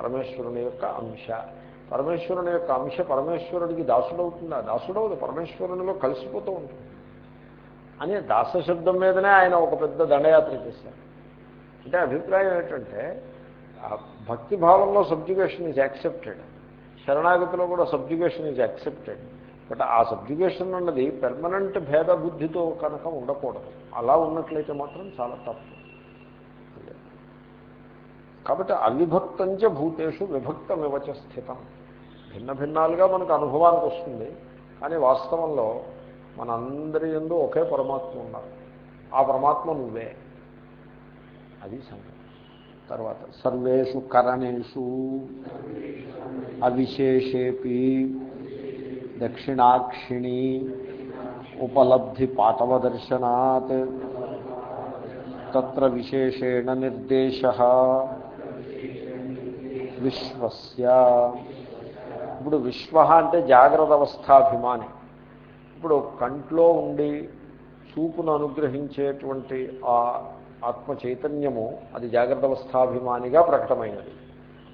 పరమేశ్వరుని యొక్క అంశ. పరమేశ్వరుని యొక్క అంశ పరమేశ్వరుడికి దాసుడవుతుందా? దాసుడవుదు పరమేశ్వరునిలో కలిసిపోతూ ఉంటుంది. అని దాసశబ్దం మీదనే ఆయన ఒక పెద్ద దండయాత్ర చేశారు. అంటే అభిప్రాయం ఏంటంటే భక్తి భావంలో సబ్జుగేషన్ ఈజ్ యాక్సెప్టెడ్ శరణాగతిలో కూడా సబ్జుగేషన్ ఈజ్ యాక్సెప్టెడ్ బట్ ఆ సబ్జుగేషన్ అన్నది పెర్మనెంట్ భేద బుద్ధితో కనుక ఉండకూడదు. అలా ఉన్నట్లయితే మాత్రం చాలా తప్పు. కాబట్టి అవిభక్తంచ భూతేషు విభక్తమివచ స్థితం భిన్న భిన్నాలుగా మనకు అనుభవానికి వస్తుంది కానీ వాస్తవంలో మనందరి ఎందు ఒకే పరమాత్మ ఉన్నారు. ఆ పరమాత్మ నువ్వే. అది సంగతి. తర్వాత సర్వేషు కరణేషు అవిశేషేపి దక్షిణాక్షిణి ఉపలబ్ధి పాటవదర్శనాత్ తత్ర విశేషేణ నిర్దేశ విశ్వస్య. ఇప్పుడు విశ్వ అంటే జాగ్రత్త అవస్థాభిమాని. ఇప్పుడు కంట్లో ఉండి చూపును అనుగ్రహించేటువంటి ఆ ఆత్మ చైతన్యము అది జాగ్రత్త అవస్థాభిమానిగా ప్రకటమైనది.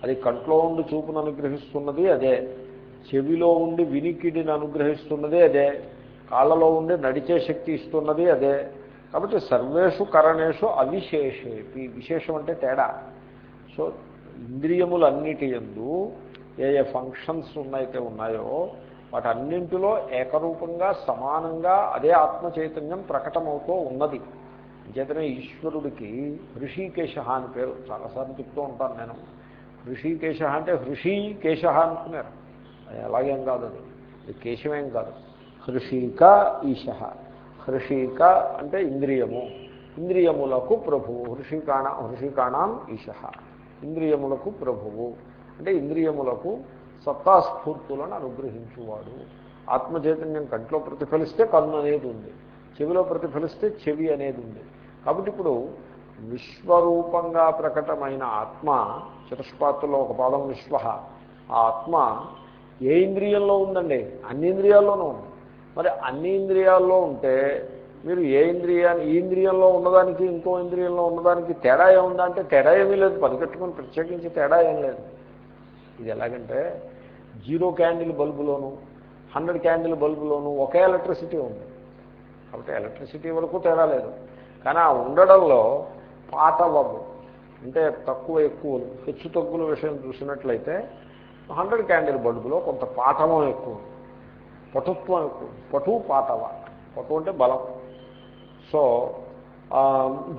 అది కంట్లో ఉండి చూపును అనుగ్రహిస్తున్నది అదే. చెవిలో ఉండి వినికిడిని అనుగ్రహిస్తున్నది అదే. కాళ్ళలో ఉండి నడిచే శక్తి ఇస్తున్నది అదే. కాబట్టి సర్వేషు కరణేషు అవిశేషేపి. విశేషం అంటే తేడా. సో ఇంద్రియములన్నిటి ఎందు ఏ ఏ ఫంక్షన్స్ ఉన్నాయితే ఉన్నాయో వాటన్నింటిలో ఏకరూపంగా సమానంగా అదే ఆత్మ చైతన్యం ప్రకటమవుతూ ఉన్నది. చేతనే ఈశ్వరుడికి హృషికేశ అని పేరు. చాలాసార్లు చెప్తూ ఉంటాను నేను. హృషికేశ అంటే హృషికేశ అనుకున్నారు. అలాగేం కాదు అది. కేశమేం కాదు. హృషిక ఈశ. హృషిక అంటే ఇంద్రియము. ఇంద్రియములకు ప్రభువు హృషికాణ హృషికాణం ఈశ. ఇంద్రియములకు ప్రభువు. అంటే ఇంద్రియములకు సత్తాస్ఫూర్తులను అనుగ్రహించువాడు. ఆత్మచైతన్యం కంట్లో ప్రతిఫలిస్తే కన్ను అనేది ఉంది. చెవిలో ప్రతిఫలిస్తే చెవి అనేది ఉంది. కాబట్టి ఇప్పుడు విశ్వరూపంగా ప్రకటమైన ఆత్మ చతుష్పాత్రలో ఒక పాదం విశ్వ. ఆ ఆత్మ ఏ ఇంద్రియంలో ఉందండి? అన్ని ఇంద్రియాల్లోనూ ఉంది. మరి అన్ని ఇంద్రియాల్లో ఉంటే మీరు ఏ ఇంద్రియాన్ని ఈ ఇంద్రియంలో ఉన్నదానికి ఇంకో ఇంద్రియంలో ఉన్నదానికి తేడా ఏముందా అంటే తేడా ఏమీ లేదు. పరిగెట్టుకుని ప్రత్యేకించి తేడా ఏం లేదు. ఇది ఎలాగంటే జీరో క్యాండిల్ బల్బులోను హండ్రెడ్ క్యాండిల్ బల్బులోను ఒకే ఎలక్ట్రిసిటీ ఉంది. కాబట్టి ఎలక్ట్రిసిటీ వరకు తేడా లేదు. కానీ ఆ ఉండడంలో పాతవము అంటే తక్కువ ఎక్కువలు హెచ్చు తగ్గుల విషయం చూసినట్లయితే హండ్రెడ్ క్యాండిల్ బల్బులో కొంత పాఠవం ఎక్కువ పటుత్వం ఎక్కువ పటు పాతవ. పటు అంటే బలం. సో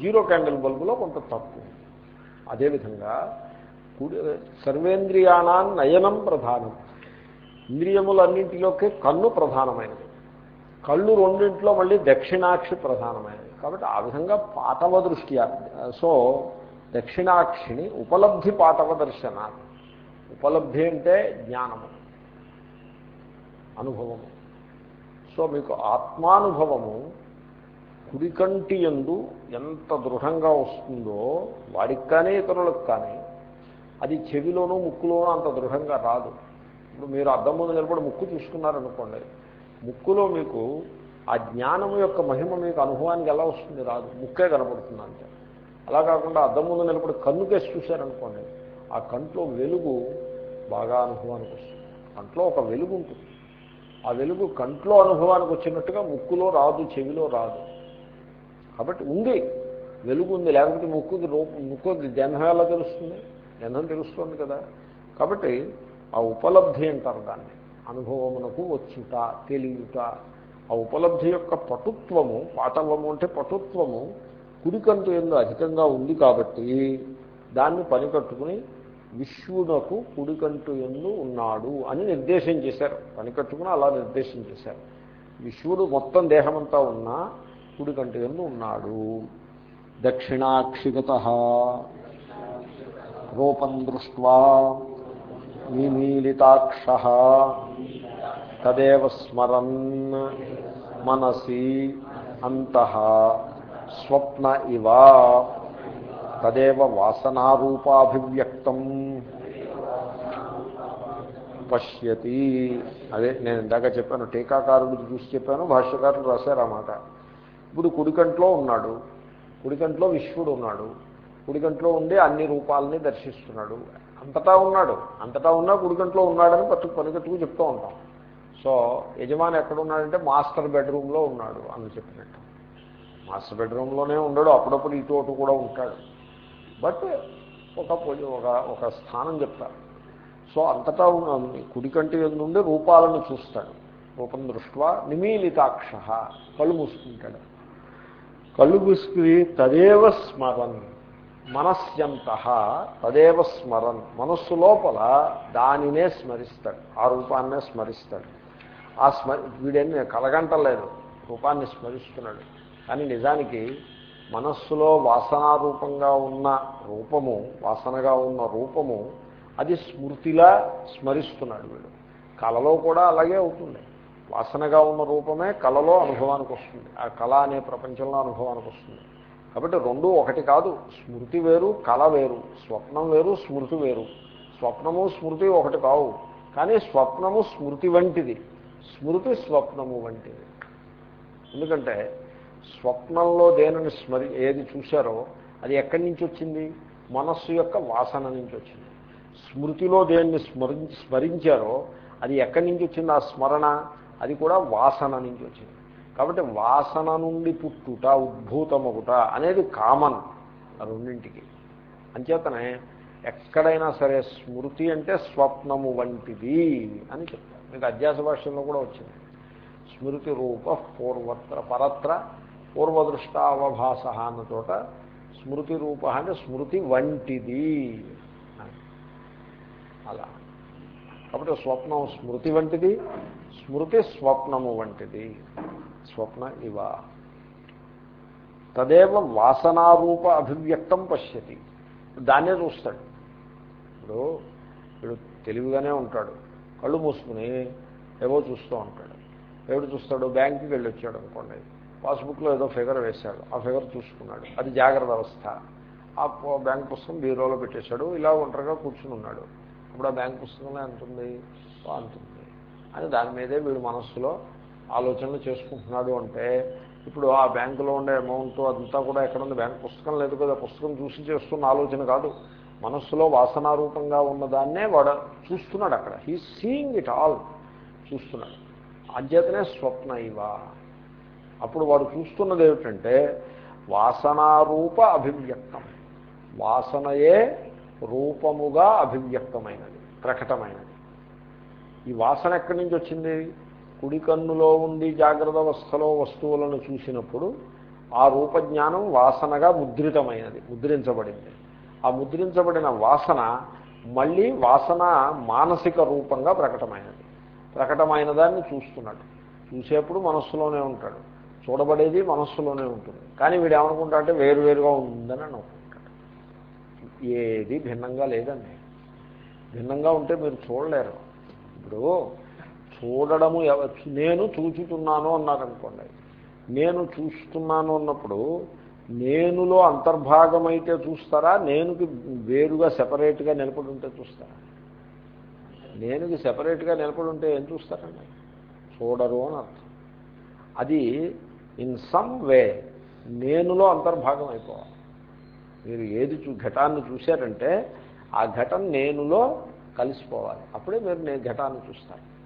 జీరో క్యాండిల్ బల్బులో కొంత తక్కువ అదేవిధంగా సర్వేంద్రియాణా నయనం ప్రధానం. ఇంద్రియములన్నింటిలోకి కన్ను ప్రధానమైనది. కళ్ళు రెండింటిలో మళ్ళీ దక్షిణాక్షి ప్రధానమైనది. కాబట్టి ఆ విధంగా పాటవ దృష్ట్యా సో దక్షిణాక్షిని ఉపలబ్ధి పాటవ దర్శన. ఉపలబ్ధి అంటే జ్ఞానము. అనుభవము. సో మీకు ఆత్మానుభవము కుడికంటి ఎందు ఎంత దృఢంగా వస్తుందో వాడికి కానీ ఇతరులకు కానీ అది చెవిలోనూ ముక్కులోనూ అంత దృఢంగా రాదు. ఇప్పుడు మీరు అద్దం ముందు నిలబడి ముక్కు చూసుకున్నారనుకోండి ముక్కులో మీకు ఆ జ్ఞానం యొక్క మహిమ మీకు అనుభవానికి ఎలా వస్తుంది రాదు. ముక్కే కనపడుతుంది అంతే. అలా కాకుండా అద్దం ముందు నిలబడి కన్నుకేసి చూశారనుకోండి ఆ కంట్లో వెలుగు బాగా అనుభవానికి వస్తుంది. కంట్లో ఒక వెలుగు ఉంటుంది ఆ వెలుగు కంట్లో అనుభవానికి వచ్చినట్టుగా ముక్కులో రాదు చెవిలో రాదు. కాబట్టి ఉంది వెలుగు ఉంది లేకపోతే ముక్కుకి రూపం ముక్కుకి గంధం ఎలా తెలుస్తుంది? జనం తెలుస్తుంది కదా. కాబట్టి ఆ ఉపలబ్ధి అంటారు దాన్ని. అనుభవమునకు వచ్చుట తెలియట. ఆ ఉపలబ్ధి యొక్క పటుత్వము పాటవము అంటే పటుత్వము కుడికంటు ఎందు అధికంగా ఉంది కాబట్టి దాన్ని పనికట్టుకుని విశ్వునకు కుడికంటు ఎందు ఉన్నాడు అని నిర్దేశం చేశారు. పనికట్టుకుని అలా నిర్దేశం చేశారు. విశ్వడు మొత్తం దేహమంతా ఉన్నా కుడికంటు ఎందు ఉన్నాడు. దక్షిణాక్షిగత రూపం దృష్ట్వా నిమీలితాక్ష తదేవ స్మరన్ మనసి అంత స్వప్న ఇవ తదేవ వాసనారూపాభివ్యక్తం. పశ్యతి. అదే నేను ఇందాక చెప్పాను టీకాకారుడు చూసి చెప్పాను భాష్యకారులు రాశారు అన్నమాట ఇప్పుడు కుడికంట్లో ఉన్నాడు. కుడికంట్లో విశ్వడు ఉన్నాడు. కుడికంట్లో ఉండి అన్ని రూపాలని దర్శిస్తున్నాడు. అంతటా ఉన్నాడు. అంతటా ఉన్నా కుడికంట్లో ఉన్నాడని పట్టు పనికట్టుకు చెప్తూ ఉంటాం. సో యజమాని ఎక్కడ ఉన్నాడంటే మాస్టర్ బెడ్రూమ్లో ఉన్నాడు అని చెప్పినట్టు. మాస్టర్ బెడ్రూమ్లోనే ఉండడు. అప్పుడప్పుడు ఇటు అటు కూడా ఉంటాడు. బట్ ఒక ఒక ఒక స్థానం చెప్తారు. సో అంతటా ఉన్న కుడికంటి నుండి రూపాలను చూస్తాడు. రూపం దృష్ట్యా నిమీలితాక్ష కళ్ళు మూసుకుంటాడు. కళ్ళు మూసుకుని తదేవ స్మరన్ మనస్యంత తదేవ స్మరన్. మనస్సు లోపల దానినే స్మరిస్తాడు ఆ రూపాన్నే స్మరిస్తాడు. ఆ స్మరి వీడేమి కలగంటలేదు రూపాన్ని స్మరిస్తున్నాడు. కానీ నిజానికి మనస్సులో వాసనారూపంగా ఉన్న రూపము వాసనగా ఉన్న రూపము అది స్మృతిలా స్మరిస్తున్నాడు వీడు. కళలో కూడా అలాగే అవుతుంది. వాసనగా ఉన్న రూపమే కళలో అనుభవానికి వస్తుంది. ఆ కళ అనే ప్రపంచంలో అనుభవానికి వస్తుంది. కాబట్టి రెండు ఒకటి కాదు. స్మృతి వేరు కళ వేరు. స్వప్నం వేరు స్మృతి వేరు. స్వప్నము స్మృతి ఒకటి కావు. కానీ స్వప్నము స్మృతి వంటిది. స్మృతి స్వప్నము వంటిది. ఎందుకంటే స్వప్నంలో దేనిని స్మరి ఏది చూశారో అది ఎక్కడి నుంచి వచ్చింది? మనస్సు యొక్క వాసన నుంచి వచ్చింది. స్మృతిలో దేన్ని స్మరించి స్మరించారో అది ఎక్కడి నుంచి వచ్చింది? ఆ స్మరణ అది కూడా వాసన నుంచి వచ్చింది. కాబట్టి వాసన నుండి పుట్టుట ఉద్భూతమగుట అనేది కామన్ రెండింటికి. అంచేతనే ఎక్కడైనా సరే స్మృతి అంటే స్వప్నము వంటిది అని చెప్తారు. మీకు అధ్యాస భాషల్లో కూడా వచ్చింది. స్మృతి రూప పూర్వత్ర పరత్ర పూర్వదృష్టావభాస అన్న చోట స్మృతి రూప అంటే స్మృతి వంటిది. అలా. కాబట్టి స్వప్నం స్మృతి వంటిది స్మృతి స్వప్నము వంటిది. స్వప్న ఇవ. తదేవ వాసనారూప అభివ్యక్తం పశ్యతి. దాన్నే చూస్తాడు. ఇప్పుడు వీడు తెలివిగానే ఉంటాడు. కళ్ళు మూసుకుని ఏవో చూస్తూ ఉంటాడు. ఎవడు చూస్తాడు బ్యాంకుకి వెళ్ళి వచ్చాడు అనుకోండి. పాస్బుక్లో ఏదో ఫిగర్ వేశాడు. ఆ ఫిగర్ చూసుకున్నాడు. అది జాగ్రత్త అవస్థ. ఆ బ్యాంక్ పుస్తకం బీరోలో పెట్టేశాడు. ఇలా ఒంటరిగా కూర్చుని ఉన్నాడు. అప్పుడు ఆ బ్యాంక్ పుస్తకంలో ఎంత ఉంది? అంతుంది. అని దాని మీదే వీడు మనస్సులో ఆలోచనలు చేసుకుంటున్నాడు అంటే ఇప్పుడు ఆ బ్యాంకులో ఉండే అమౌంట్ అంతా కూడా ఎక్కడ ఉంది బ్యాంక్ పుస్తకం లేదు కదా పుస్తకం చూసి చేస్తున్న ఆలోచన కాదు. మనస్సులో వాసనారూపంగా ఉన్నదాన్నే వాడు చూస్తున్నాడు అక్కడ. హీ సీయింగ్ ఇట్ ఆల్ చూస్తున్నాడు. అధ్యతనే స్వప్న ఇవా. అప్పుడు వాడు చూస్తున్నది ఏమిటంటే వాసనారూప అభివ్యక్తం. వాసనయే రూపముగా అభివ్యక్తమైనది ప్రకటమైనది. ఈ వాసన ఎక్కడి నుంచి వచ్చింది? కుడి కన్నులో ఉండి జాగ్రత్త అవస్థలో వస్తువులను చూసినప్పుడు ఆ రూపజ్ఞానం వాసనగా ముద్రితమైనది ముద్రించబడింది. ఆ ముద్రించబడిన వాసన మళ్ళీ వాసన మానసిక రూపంగా ప్రకటమైనది. ప్రకటమైన దాన్ని చూస్తున్నాడు. చూసేప్పుడు మనస్సులోనే ఉంటాడు. చూడబడేది మనస్సులోనే ఉంటుంది. కానీ వీడు ఏమనుకుంటా అంటే వేరువేరుగా ఉందని అనుకుంటాడు. ఏది భిన్నంగా లేదండి. భిన్నంగా ఉంటే మీరు చూడలేరు. ఇప్పుడు చూడడము నేను చూచుతున్నాను అన్నారనుకోండి. నేను చూస్తున్నాను అన్నప్పుడు నేనులో అంతర్భాగమైతే చూస్తారా? నేనుకి వేరుగా సెపరేట్గా నిలబడి ఉంటే చూస్తారా? నేనుకి సెపరేట్గా నిలబడి ఉంటే ఏం చూస్తారండి? చూడరు అని అర్థం. అది ఇన్ సమ్ వే నేనులో అంతర్భాగం అయిపోవాలి మీరు ఏది చూ ఘటాన్ని చూశారంటే ఆ ఘటన నేనులో కలిసిపోవాలి. అప్పుడే మీరు నేను ఘటాన్ని చూస్తాను.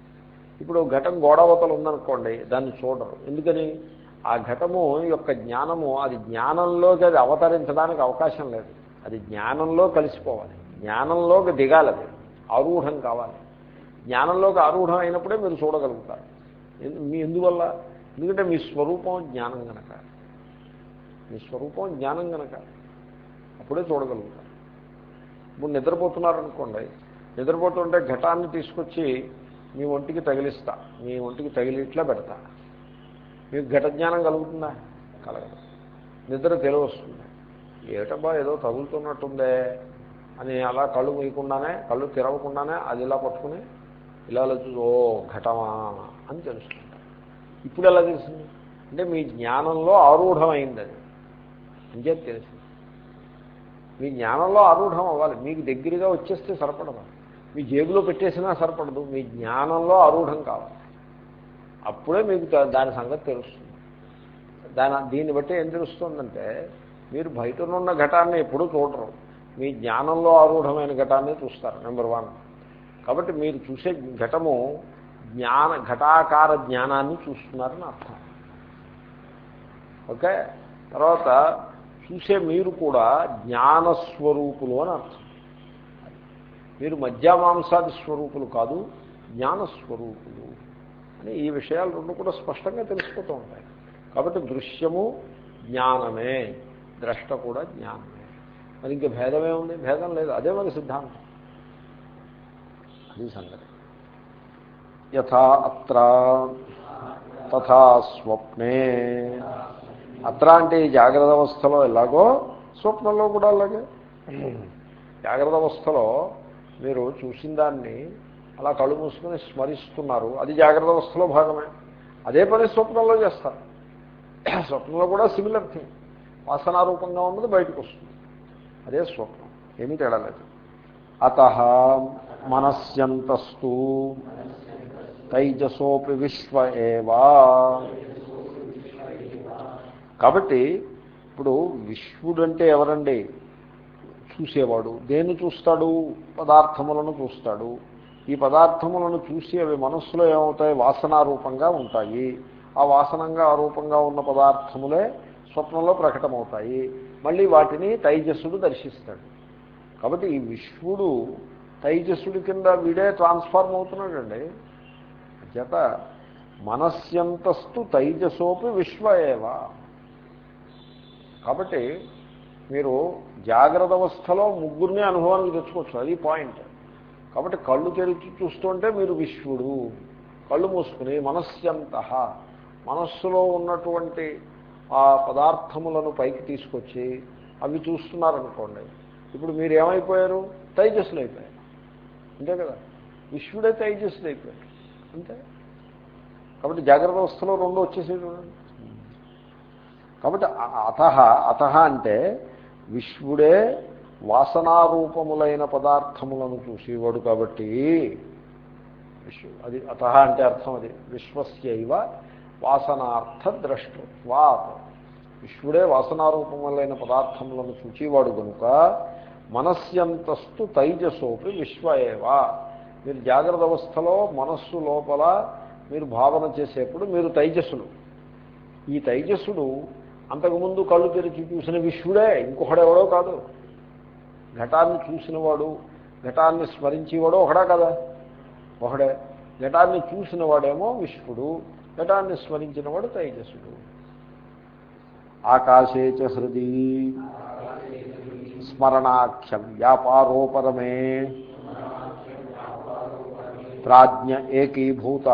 ఇప్పుడు ఘటం గోడవతలు ఉందనుకోండి దాన్ని చూడరు. ఎందుకని? ఆ ఘటము యొక్క జ్ఞానము అది జ్ఞానంలోకి అది అవతరించడానికి అవకాశం లేదు. అది జ్ఞానంలో కలిసిపోవాలి. జ్ఞానంలోకి దిగాలి అది ఆరూఢం కావాలి. జ్ఞానంలోకి ఆరూఢం అయినప్పుడే మీరు చూడగలుగుతారు. మీ ఎందువల్ల? ఎందుకంటే మీ స్వరూపం జ్ఞానం గనక. మీ స్వరూపం జ్ఞానం గనక. అప్పుడే చూడగలుగుతారు. ఇప్పుడు నిద్రపోతున్నారనుకోండి నిద్రపోతుంటే ఘటాన్ని తీసుకొచ్చి మీ ఒంటికి తగిలిస్తా. మీ ఒంటికి తగిలిట్లా పెడతా. మీకు ఘట జ్ఞానం కలుగుతుందా? కలగదు. నిద్ర తెలివస్తుంది. ఏటబ్బా ఏదో తగులుతున్నట్టుందే అని అలా కళ్ళు మూయకుండానే కళ్ళు తెరవకుండానే అది ఇలా పట్టుకుని ఇలా చూ ఓ ఘటమా అని తెలుసుకుంటారు ఇప్పుడు ఎలా తెలిసింది? అంటే మీ జ్ఞానంలో ఆరూఢమైంది అది. ఇంకే తెలిసింది. మీ జ్ఞానంలో ఆరూఢం అవ్వాలి. మీకు దగ్గరగా వచ్చేస్తే సరిపడదా. మీ జేబులో పెట్టేసినా సరిపడదు. మీ జ్ఞానంలో ఆరూఢం కావాలి. అప్పుడే మీకు దాని సంగతి తెలుస్తుంది. దాని దీన్ని బట్టి ఏం తెలుస్తుందంటే మీరు బయటనున్న ఘటాన్ని ఎప్పుడూ చూడరు. మీ జ్ఞానంలో ఆరూఢమైన ఘటాన్ని చూస్తారు నెంబర్ వన్. కాబట్టి మీరు చూసే ఘటము జ్ఞాన ఘటాకార జ్ఞానాన్ని చూస్తున్నారని అర్థం. ఓకే? తర్వాత చూసే మీరు కూడా జ్ఞానస్వరూపులు అని అర్థం. మీరు మధ్యామాంసాది స్వరూపులు కాదు జ్ఞానస్వరూపులు అని ఈ విషయాలు రెండు కూడా స్పష్టంగా తెలిసిపోతూ ఉంటాయి. కాబట్టి దృశ్యము జ్ఞానమే ద్రష్ట కూడా జ్ఞానమే. మరి ఇంక భేదమే ఉంది భేదం లేదు. అదే మన సిద్ధాంతం. అది సంగతి. యథా అత్ర తథా స్వప్నే. అత్ర అంటే ఈ జాగ్రత్త అవస్థలో ఎలాగో స్వప్నంలో కూడా అలాగే. జాగ్రత్త అవస్థలో మీరు చూసిన దాన్ని అలా కళ్ళు మూసుకొని స్మరిస్తున్నారు. అది జాగ్రత్త అవస్థలో భాగమే. అదే పని స్వప్నంలో చేస్తారు. స్వప్నంలో కూడా సిమిలర్ థింగ్ వాసనారూపంగా ఉన్నది బయటకు వస్తుంది. అదే స్వప్నం. ఏమీ తేడా లేదు. అత మనస్యంతస్తు తైజసోపి విశ్వ ఏవా. కాబట్టి ఇప్పుడు విశ్వడంటే ఎవరండి? చూసేవాడు. దేన్ని చూస్తాడు? పదార్థములను చూస్తాడు. ఈ పదార్థములను చూసి అవి మనస్సులో ఏమవుతాయి? వాసనారూపంగా ఉంటాయి. ఆ వాసనంగా రూపంగా ఉన్న పదార్థములే స్వప్నంలో ప్రకటమవుతాయి. మళ్ళీ వాటిని తైజస్సుడు దర్శిస్తాడు. కాబట్టి ఈ విశ్వడు తైజస్సుడి కింద వీడే ట్రాన్స్ఫార్మ్ అవుతున్నాడండి. చేత మనస్యంతస్తు తైజసోపి ఏవా కాబట్టి మీరు జాగ్రత్త అవస్థలో ముగ్గురిని అనుభవానికి తెచ్చుకోవచ్చు. అది పాయింట్. కాబట్టి కళ్ళు తెరిచి చూస్తుంటే మీరు విశ్వడు కళ్ళు మూసుకుని మనస్యంత. మనస్సులో ఉన్నటువంటి ఆ పదార్థములను పైకి తీసుకొచ్చి అవి చూస్తున్నారనుకోండి. ఇప్పుడు మీరు ఏమైపోయారు తైజస్సులు అయిపోయారు. అంతే కదా? విశ్వడే తైజస్సులు అయిపోయారు అంతే? కాబట్టి జాగ్రత్త అవస్థలో రెండు వచ్చేసేది చూడండి. కాబట్టి అత అత అంటే విశ్వడే వాసనారూపములైన పదార్థములను చూసేవాడు కాబట్టి విశ్వ అది అత అంటే అర్థం అది. విశ్వస్యవ వాసనార్థ ద్రష్టత్వాత్ విశ్వడే వాసనారూపములైన పదార్థములను చూచేవాడు కనుక మనస్యంతస్తు తైజసోపి విశ్వయేవా. మీరు జాగ్రత్త అవస్థలో మనస్సు లోపల మీరు భావన చేసేప్పుడు మీరు తైజస్సులు ఈ తైజస్సుడు అంతకుముందు కళ్ళు తెరిచి చూసిన విశ్వడే ఇంకొకడెవడో కాదు. ఘటాన్ని చూసినవాడు ఘటాన్ని స్మరించేవాడు ఒకడా కదా? ఒకడే. ఘటాన్ని చూసిన వాడేమో విశ్వడు ఘటాన్ని స్మరించినవాడు ఆకాశే చ హృది స్మరణాఖ్యం వ్యాపారోపరమే. ప్రాజ్ఞ ఏకీభూత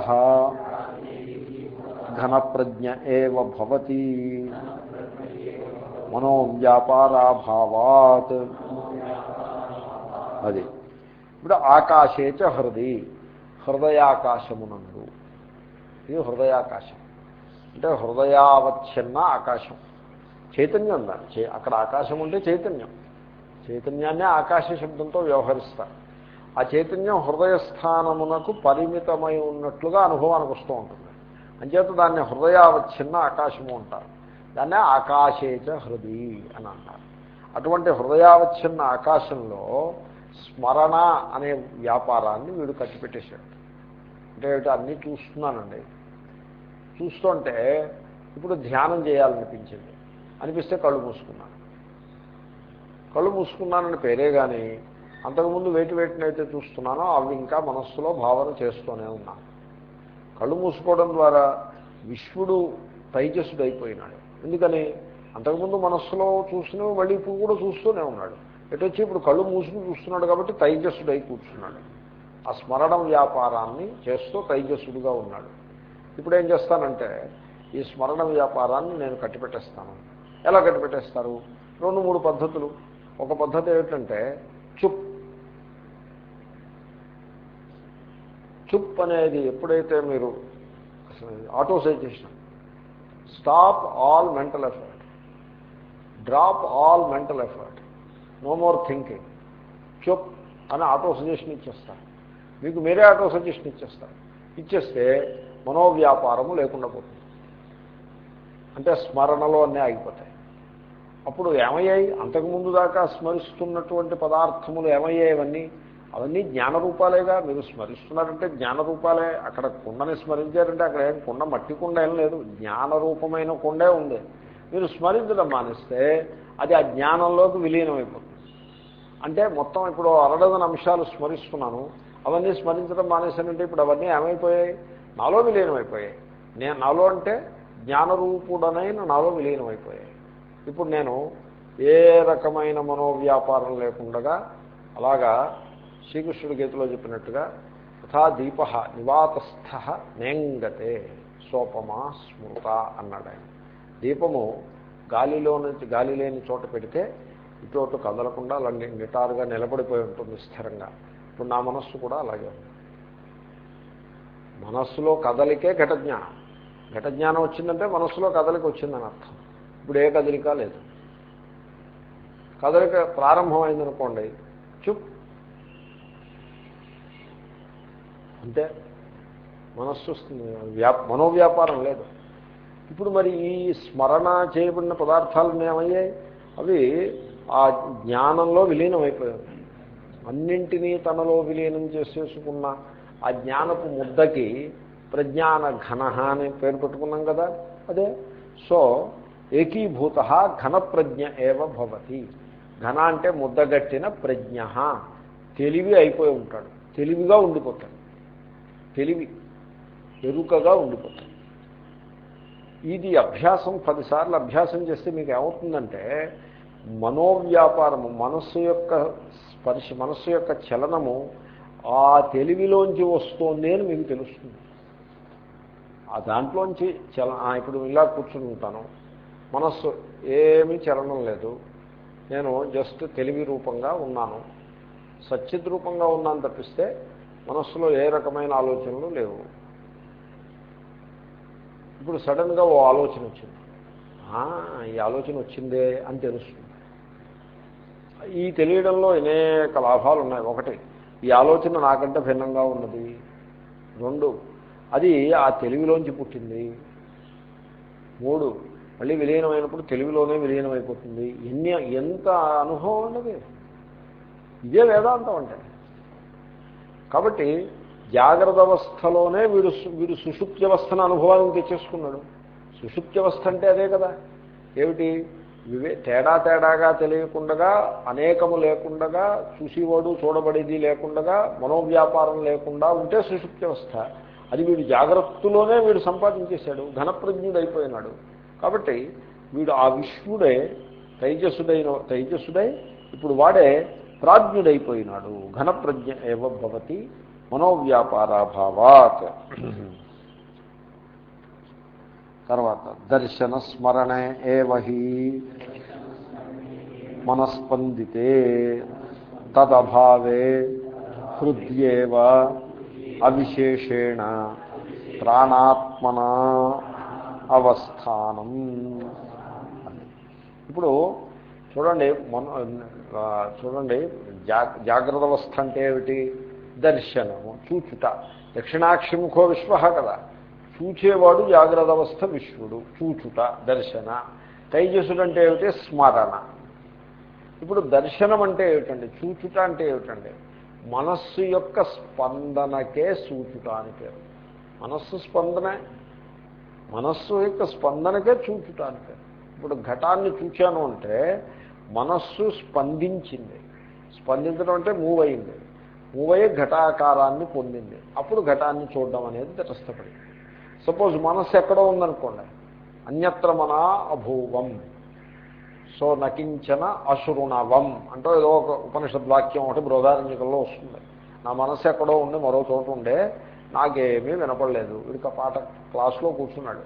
ఘనప్రజ్ఞ ఏవ భవతి. మనో వ్యాపారాభావాత్ అది. ఇప్పుడు ఆకాశేచ హృది. హృదయాకాశమునందు. ఇది హృదయాకాశం. అంటే హృదయావచ్ఛిన్న ఆకాశం. చైతన్యం దాన్ని అక్కడ ఆకాశం ఉంటే చైతన్యం. చైతన్యాన్నే ఆకాశ శబ్దంతో వ్యవహరిస్తారు. ఆ చైతన్యం హృదయస్థానమునకు పరిమితమై ఉన్నట్లుగా అనుభవానికి వస్తూ ఉంటుంది. అంచేత దాన్ని హృదయావచ్ఛిన్న ఆకాశము అంటారు. దాన్నే ఆకాశేచ హృది అని అంటారు. అటువంటి హృదయావచ్ఛిన్న ఆకాశంలో స్మరణ అనే వ్యాపారాన్ని వీడు కట్టిపెట్టేశాడు. అంటే అన్నీ చూస్తున్నానండి. చూస్తుంటే ఇప్పుడు ధ్యానం చేయాలనిపించింది. అనిపిస్తే కళ్ళు మూసుకున్నాను. కళ్ళు మూసుకున్నానని పేరే కానీ అంతకుముందు వేటి వేటినైతే చూస్తున్నానో అవి ఇంకా మనస్సులో భావన చేస్తూనే ఉన్నాను. కళ్ళు మూసుకోవడం ద్వారా విశ్వడు తైజస్సుడైపోయినాడు. ఎందుకని? అంతకుముందు మనస్సులో చూసినవి మళ్ళీ ఇప్పుడు కూడా చూస్తూనే ఉన్నాడు. ఎటొచ్చి ఇప్పుడు కళ్ళు మూసుకుని చూస్తున్నాడు కాబట్టి తైజస్సుడై కూర్చున్నాడు. ఆ స్మరణం వ్యాపారాన్ని చేస్తూ తైజస్సుడుగా ఉన్నాడు. ఇప్పుడు ఏం చేస్తానంటే ఈ స్మరణ వ్యాపారాన్ని నేను కట్టిపెట్టేస్తాను. ఎలా కట్టిపెట్టేస్తారు? రెండు మూడు పద్ధతులు. ఒక పద్ధతి ఏమిటంటే చుప్. చుప్ అనేది ఎప్పుడైతే మీరు auto suggestion stop all mental effort drop all mental effort no more thinking చుప్ అని ఆటో సజెషన్ ఇచ్చేస్తారు మీకు మీరే ఆటో సజెషన్ ఇచ్చేస్తారు ఇచ్చేస్తే మనోవ్యాపారము లేకుండా పోతుంది. అంటే స్మరణలో అన్నీ ఆగిపోతాయి. అప్పుడు ఏమయ్యాయి? అంతకుముందు దాకా స్మరిస్తున్నటువంటి పదార్థములు ఏమయ్యాయి ఇవన్నీ అవన్నీ జ్ఞానరూపాలేగా మీరు స్మరిస్తున్నారంటే జ్ఞానరూపాలే. అక్కడ కుండని స్మరించారంటే అక్కడ ఏం కుండ మట్టి కుండ ఏం లేదు. జ్ఞానరూపమైన కుండే ఉంది. మీరు స్మరించడం మానేస్తే అది ఆ జ్ఞానంలోకి విలీనమైపోతుంది. అంటే మొత్తం ఇప్పుడు అరడదన అంశాలు స్మరిస్తున్నాను. అవన్నీ స్మరించడం మానేశానంటే ఇప్పుడు అవన్నీ ఏమైపోయాయి? నాలో విలీనమైపోయాయి. నేను నాలో అంటే జ్ఞానరూపుడనైన నాలో విలీనమైపోయాయి. ఇప్పుడు నేను ఏ రకమైన మనోవ్యాపారం లేకుండగా అలాగా శ్రీకృష్ణుడి గీతలో చెప్పినట్టుగా తథా దీప నివాతస్థ నేంగతే సోపమా స్మృత అన్నాడు ఆయన. దీపము గాలిలో నుంచి గాలి లేని చోట పెడితే ఇటు కదలకుండా అలా నిటారుగా నిలబడిపోయి ఉంటుంది స్థిరంగా. ఇప్పుడు నా మనస్సు కూడా అలాగే ఉంది. మనస్సులో కదలికే ఘటజ్ఞానం. ఘటజ్ఞానం వచ్చిందంటే మనస్సులో కదలిక వచ్చిందని అర్థం. ఇప్పుడు ఏ కదలిక లేదు. కదలిక ప్రారంభమైందనుకోండి చుప్ అంటే మనస్సు వ్యా మనోవ్యాపారం లేదు. ఇప్పుడు మరి ఈ స్మరణ చేయబడిన పదార్థాలు ఏమయ్యాయి? అవి ఆ జ్ఞానంలో విలీనమైపోయాయి. అన్నింటినీ తనలో విలీనం చేసేసుకున్న ఆ జ్ఞానపు ముద్దకి ప్రజ్ఞాన ఘన అని పేరు పెట్టుకున్నాం కదా? అదే. సో ఏకీభూత ఘన ప్రజ్ఞ ఏవ భవతి. ఘన అంటే ముద్దగట్టిన ప్రజ్ఞ. తెలివి అయిపోయి ఉంటాడు. తెలివిగా ఉండిపోతాడు. తెలివి ఎరుకగా ఉండిపోతుంది. ఇది అభ్యాసం పదిసార్లు అభ్యాసం చేస్తే మీకు ఏమవుతుందంటే మనోవ్యాపారము మనస్సు యొక్క స్పర్శ మనస్సు యొక్క చలనము ఆ తెలివిలోంచి వస్తుంది అని మీకు తెలుస్తుంది. ఆ దాంట్లోంచి చల ఇప్పుడు ఇలా కూర్చుని ఉంటాను. మనస్సు ఏమీ చలనం లేదు. నేను జస్ట్ తెలివి రూపంగా ఉన్నాను. సచ్యద్ రూపంగా ఉన్నాను తప్పిస్తే మనస్సులో ఏ రకమైన ఆలోచనలు లేవు. ఇప్పుడు సడన్గా ఓ ఆలోచన వచ్చింది. ఈ ఆలోచన వచ్చిందే అని తెలుస్తుంది. ఈ తెలియడంలో అనేక లాభాలు ఉన్నాయి. ఒకటి ఈ ఆలోచన నాకంటే భిన్నంగా ఉన్నది. రెండు అది ఆ తెలివిలోంచి పుట్టింది. మూడు మళ్ళీ విలీనమైనప్పుడు తెలుగులోనే విలీనమైపోతుంది. ఎన్ని ఎంత అనుభవం ఉన్నది? ఇదే వేదాంతం అంటే. కాబట్టి జాగ్రత్త అవస్థలోనే వీడు వీడు సుషుప్త్యవస్థను అనుభవానికి తెచ్చేసుకున్నాడు. సుషుప్త్యవస్థ అంటే అదే కదా. ఏమిటి? వివే తేడా తేడాగా తెలియకుండగా అనేకము లేకుండగా చూసేవాడు చూడబడేది లేకుండగా మనోవ్యాపారం లేకుండా ఉంటే సుషుప్త్యవస్థ అది వీడు జాగ్రత్తలోనే వీడు సంపాదించేశాడు. ఘనప్రజ్ఞుడు అయిపోయినాడు కాబట్టి వీడు ఆ విష్ణుడే తైజస్సుడైన తైజస్సుడై ఇప్పుడు వాడే ప్రాజ్ఞుడైపోయినాడు. ఘనప్రజ్ఞ ఏవ మనోవ్యాపారాభావాత్. తర్వాత దర్శన స్మరణే ఏవహి మనస్పందితే. తదభావే హృద్యేవ అవిశేషేణ ప్రాణాత్మన అవస్థానం. ఇప్పుడు చూడండి మన చూడండి జాగ్రత్త అవస్థ అంటే ఏమిటి? దర్శనము చూచుట. దక్షిణాక్షిముఖో విశ్వ కదా. చూచేవాడు జాగ్రత్త అవస్థ విశ్వడు చూచుట దర్శన. తైజసుడు అంటే ఏమిటి? స్మరణ. ఇప్పుడు దర్శనం అంటే ఏమిటండి? చూచుట అంటే ఏమిటండి? మనస్సు యొక్క స్పందనకే సూచుట అని పేరు. మనస్సు స్పందనే? మనస్సు యొక్క స్పందనకే చూచుట అని పేరు. ఇప్పుడు ఘటాన్ని చూచాను అంటే మనస్సు స్పందించింది. స్పందించడం అంటే మూవ్ అయింది. మూవ్ అయ్యే ఘటాకారాన్ని పొందింది. అప్పుడు ఘటాన్ని చూడడం అనేది తటస్థపడింది సపోజ్ మనస్సు ఎక్కడో ఉందనుకోండి. అన్యత్ర మన అభూవం. సో నకించన అశృణవం. అంటూ ఏదో ఒక ఉపనిషద్వాక్యం ఒకటి బృహదారణ్యకంలో వస్తుంది. నా మనస్సు ఎక్కడో ఉండి మరో చోట ఉండే నాకేమీ వినపడలేదు. వీడికి పాట క్లాస్లో కూర్చున్నాడు.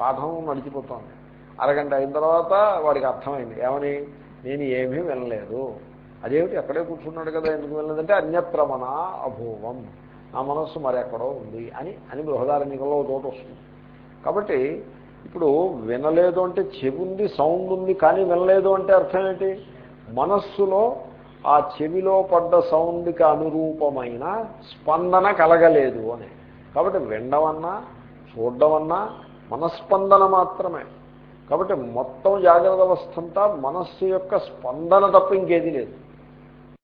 పాఠం నడిచిపోతుంది. అరగంట అయిన తర్వాత వాడికి అర్థమైంది. ఏమని? నేను ఏమీ వినలేదు. అదేమిటి? ఎక్కడే కూర్చున్నాడు కదా ఎందుకు వెళ్ళదంటే అన్యత్రమణ అభూవం. నా మనస్సు మరెక్కడో ఉంది అని అని బృహదారణ్యకంలో తోట వస్తుంది. కాబట్టి ఇప్పుడు వినలేదు అంటే చెవుంది సౌండ్ ఉంది కానీ వినలేదు అంటే అర్థం ఏంటి? మనస్సులో ఆ చెవిలో పడ్డ సౌండ్కి అనురూపమైన స్పందన కలగలేదు అని. కాబట్టి వినడమన్నా చూడడమన్నా మనస్పందన మాత్రమే. కాబట్టి మొత్తం జాగ్రత్త అవస్థ అంతా మనస్సు యొక్క స్పందన తప్ప ఇంకేది లేదు.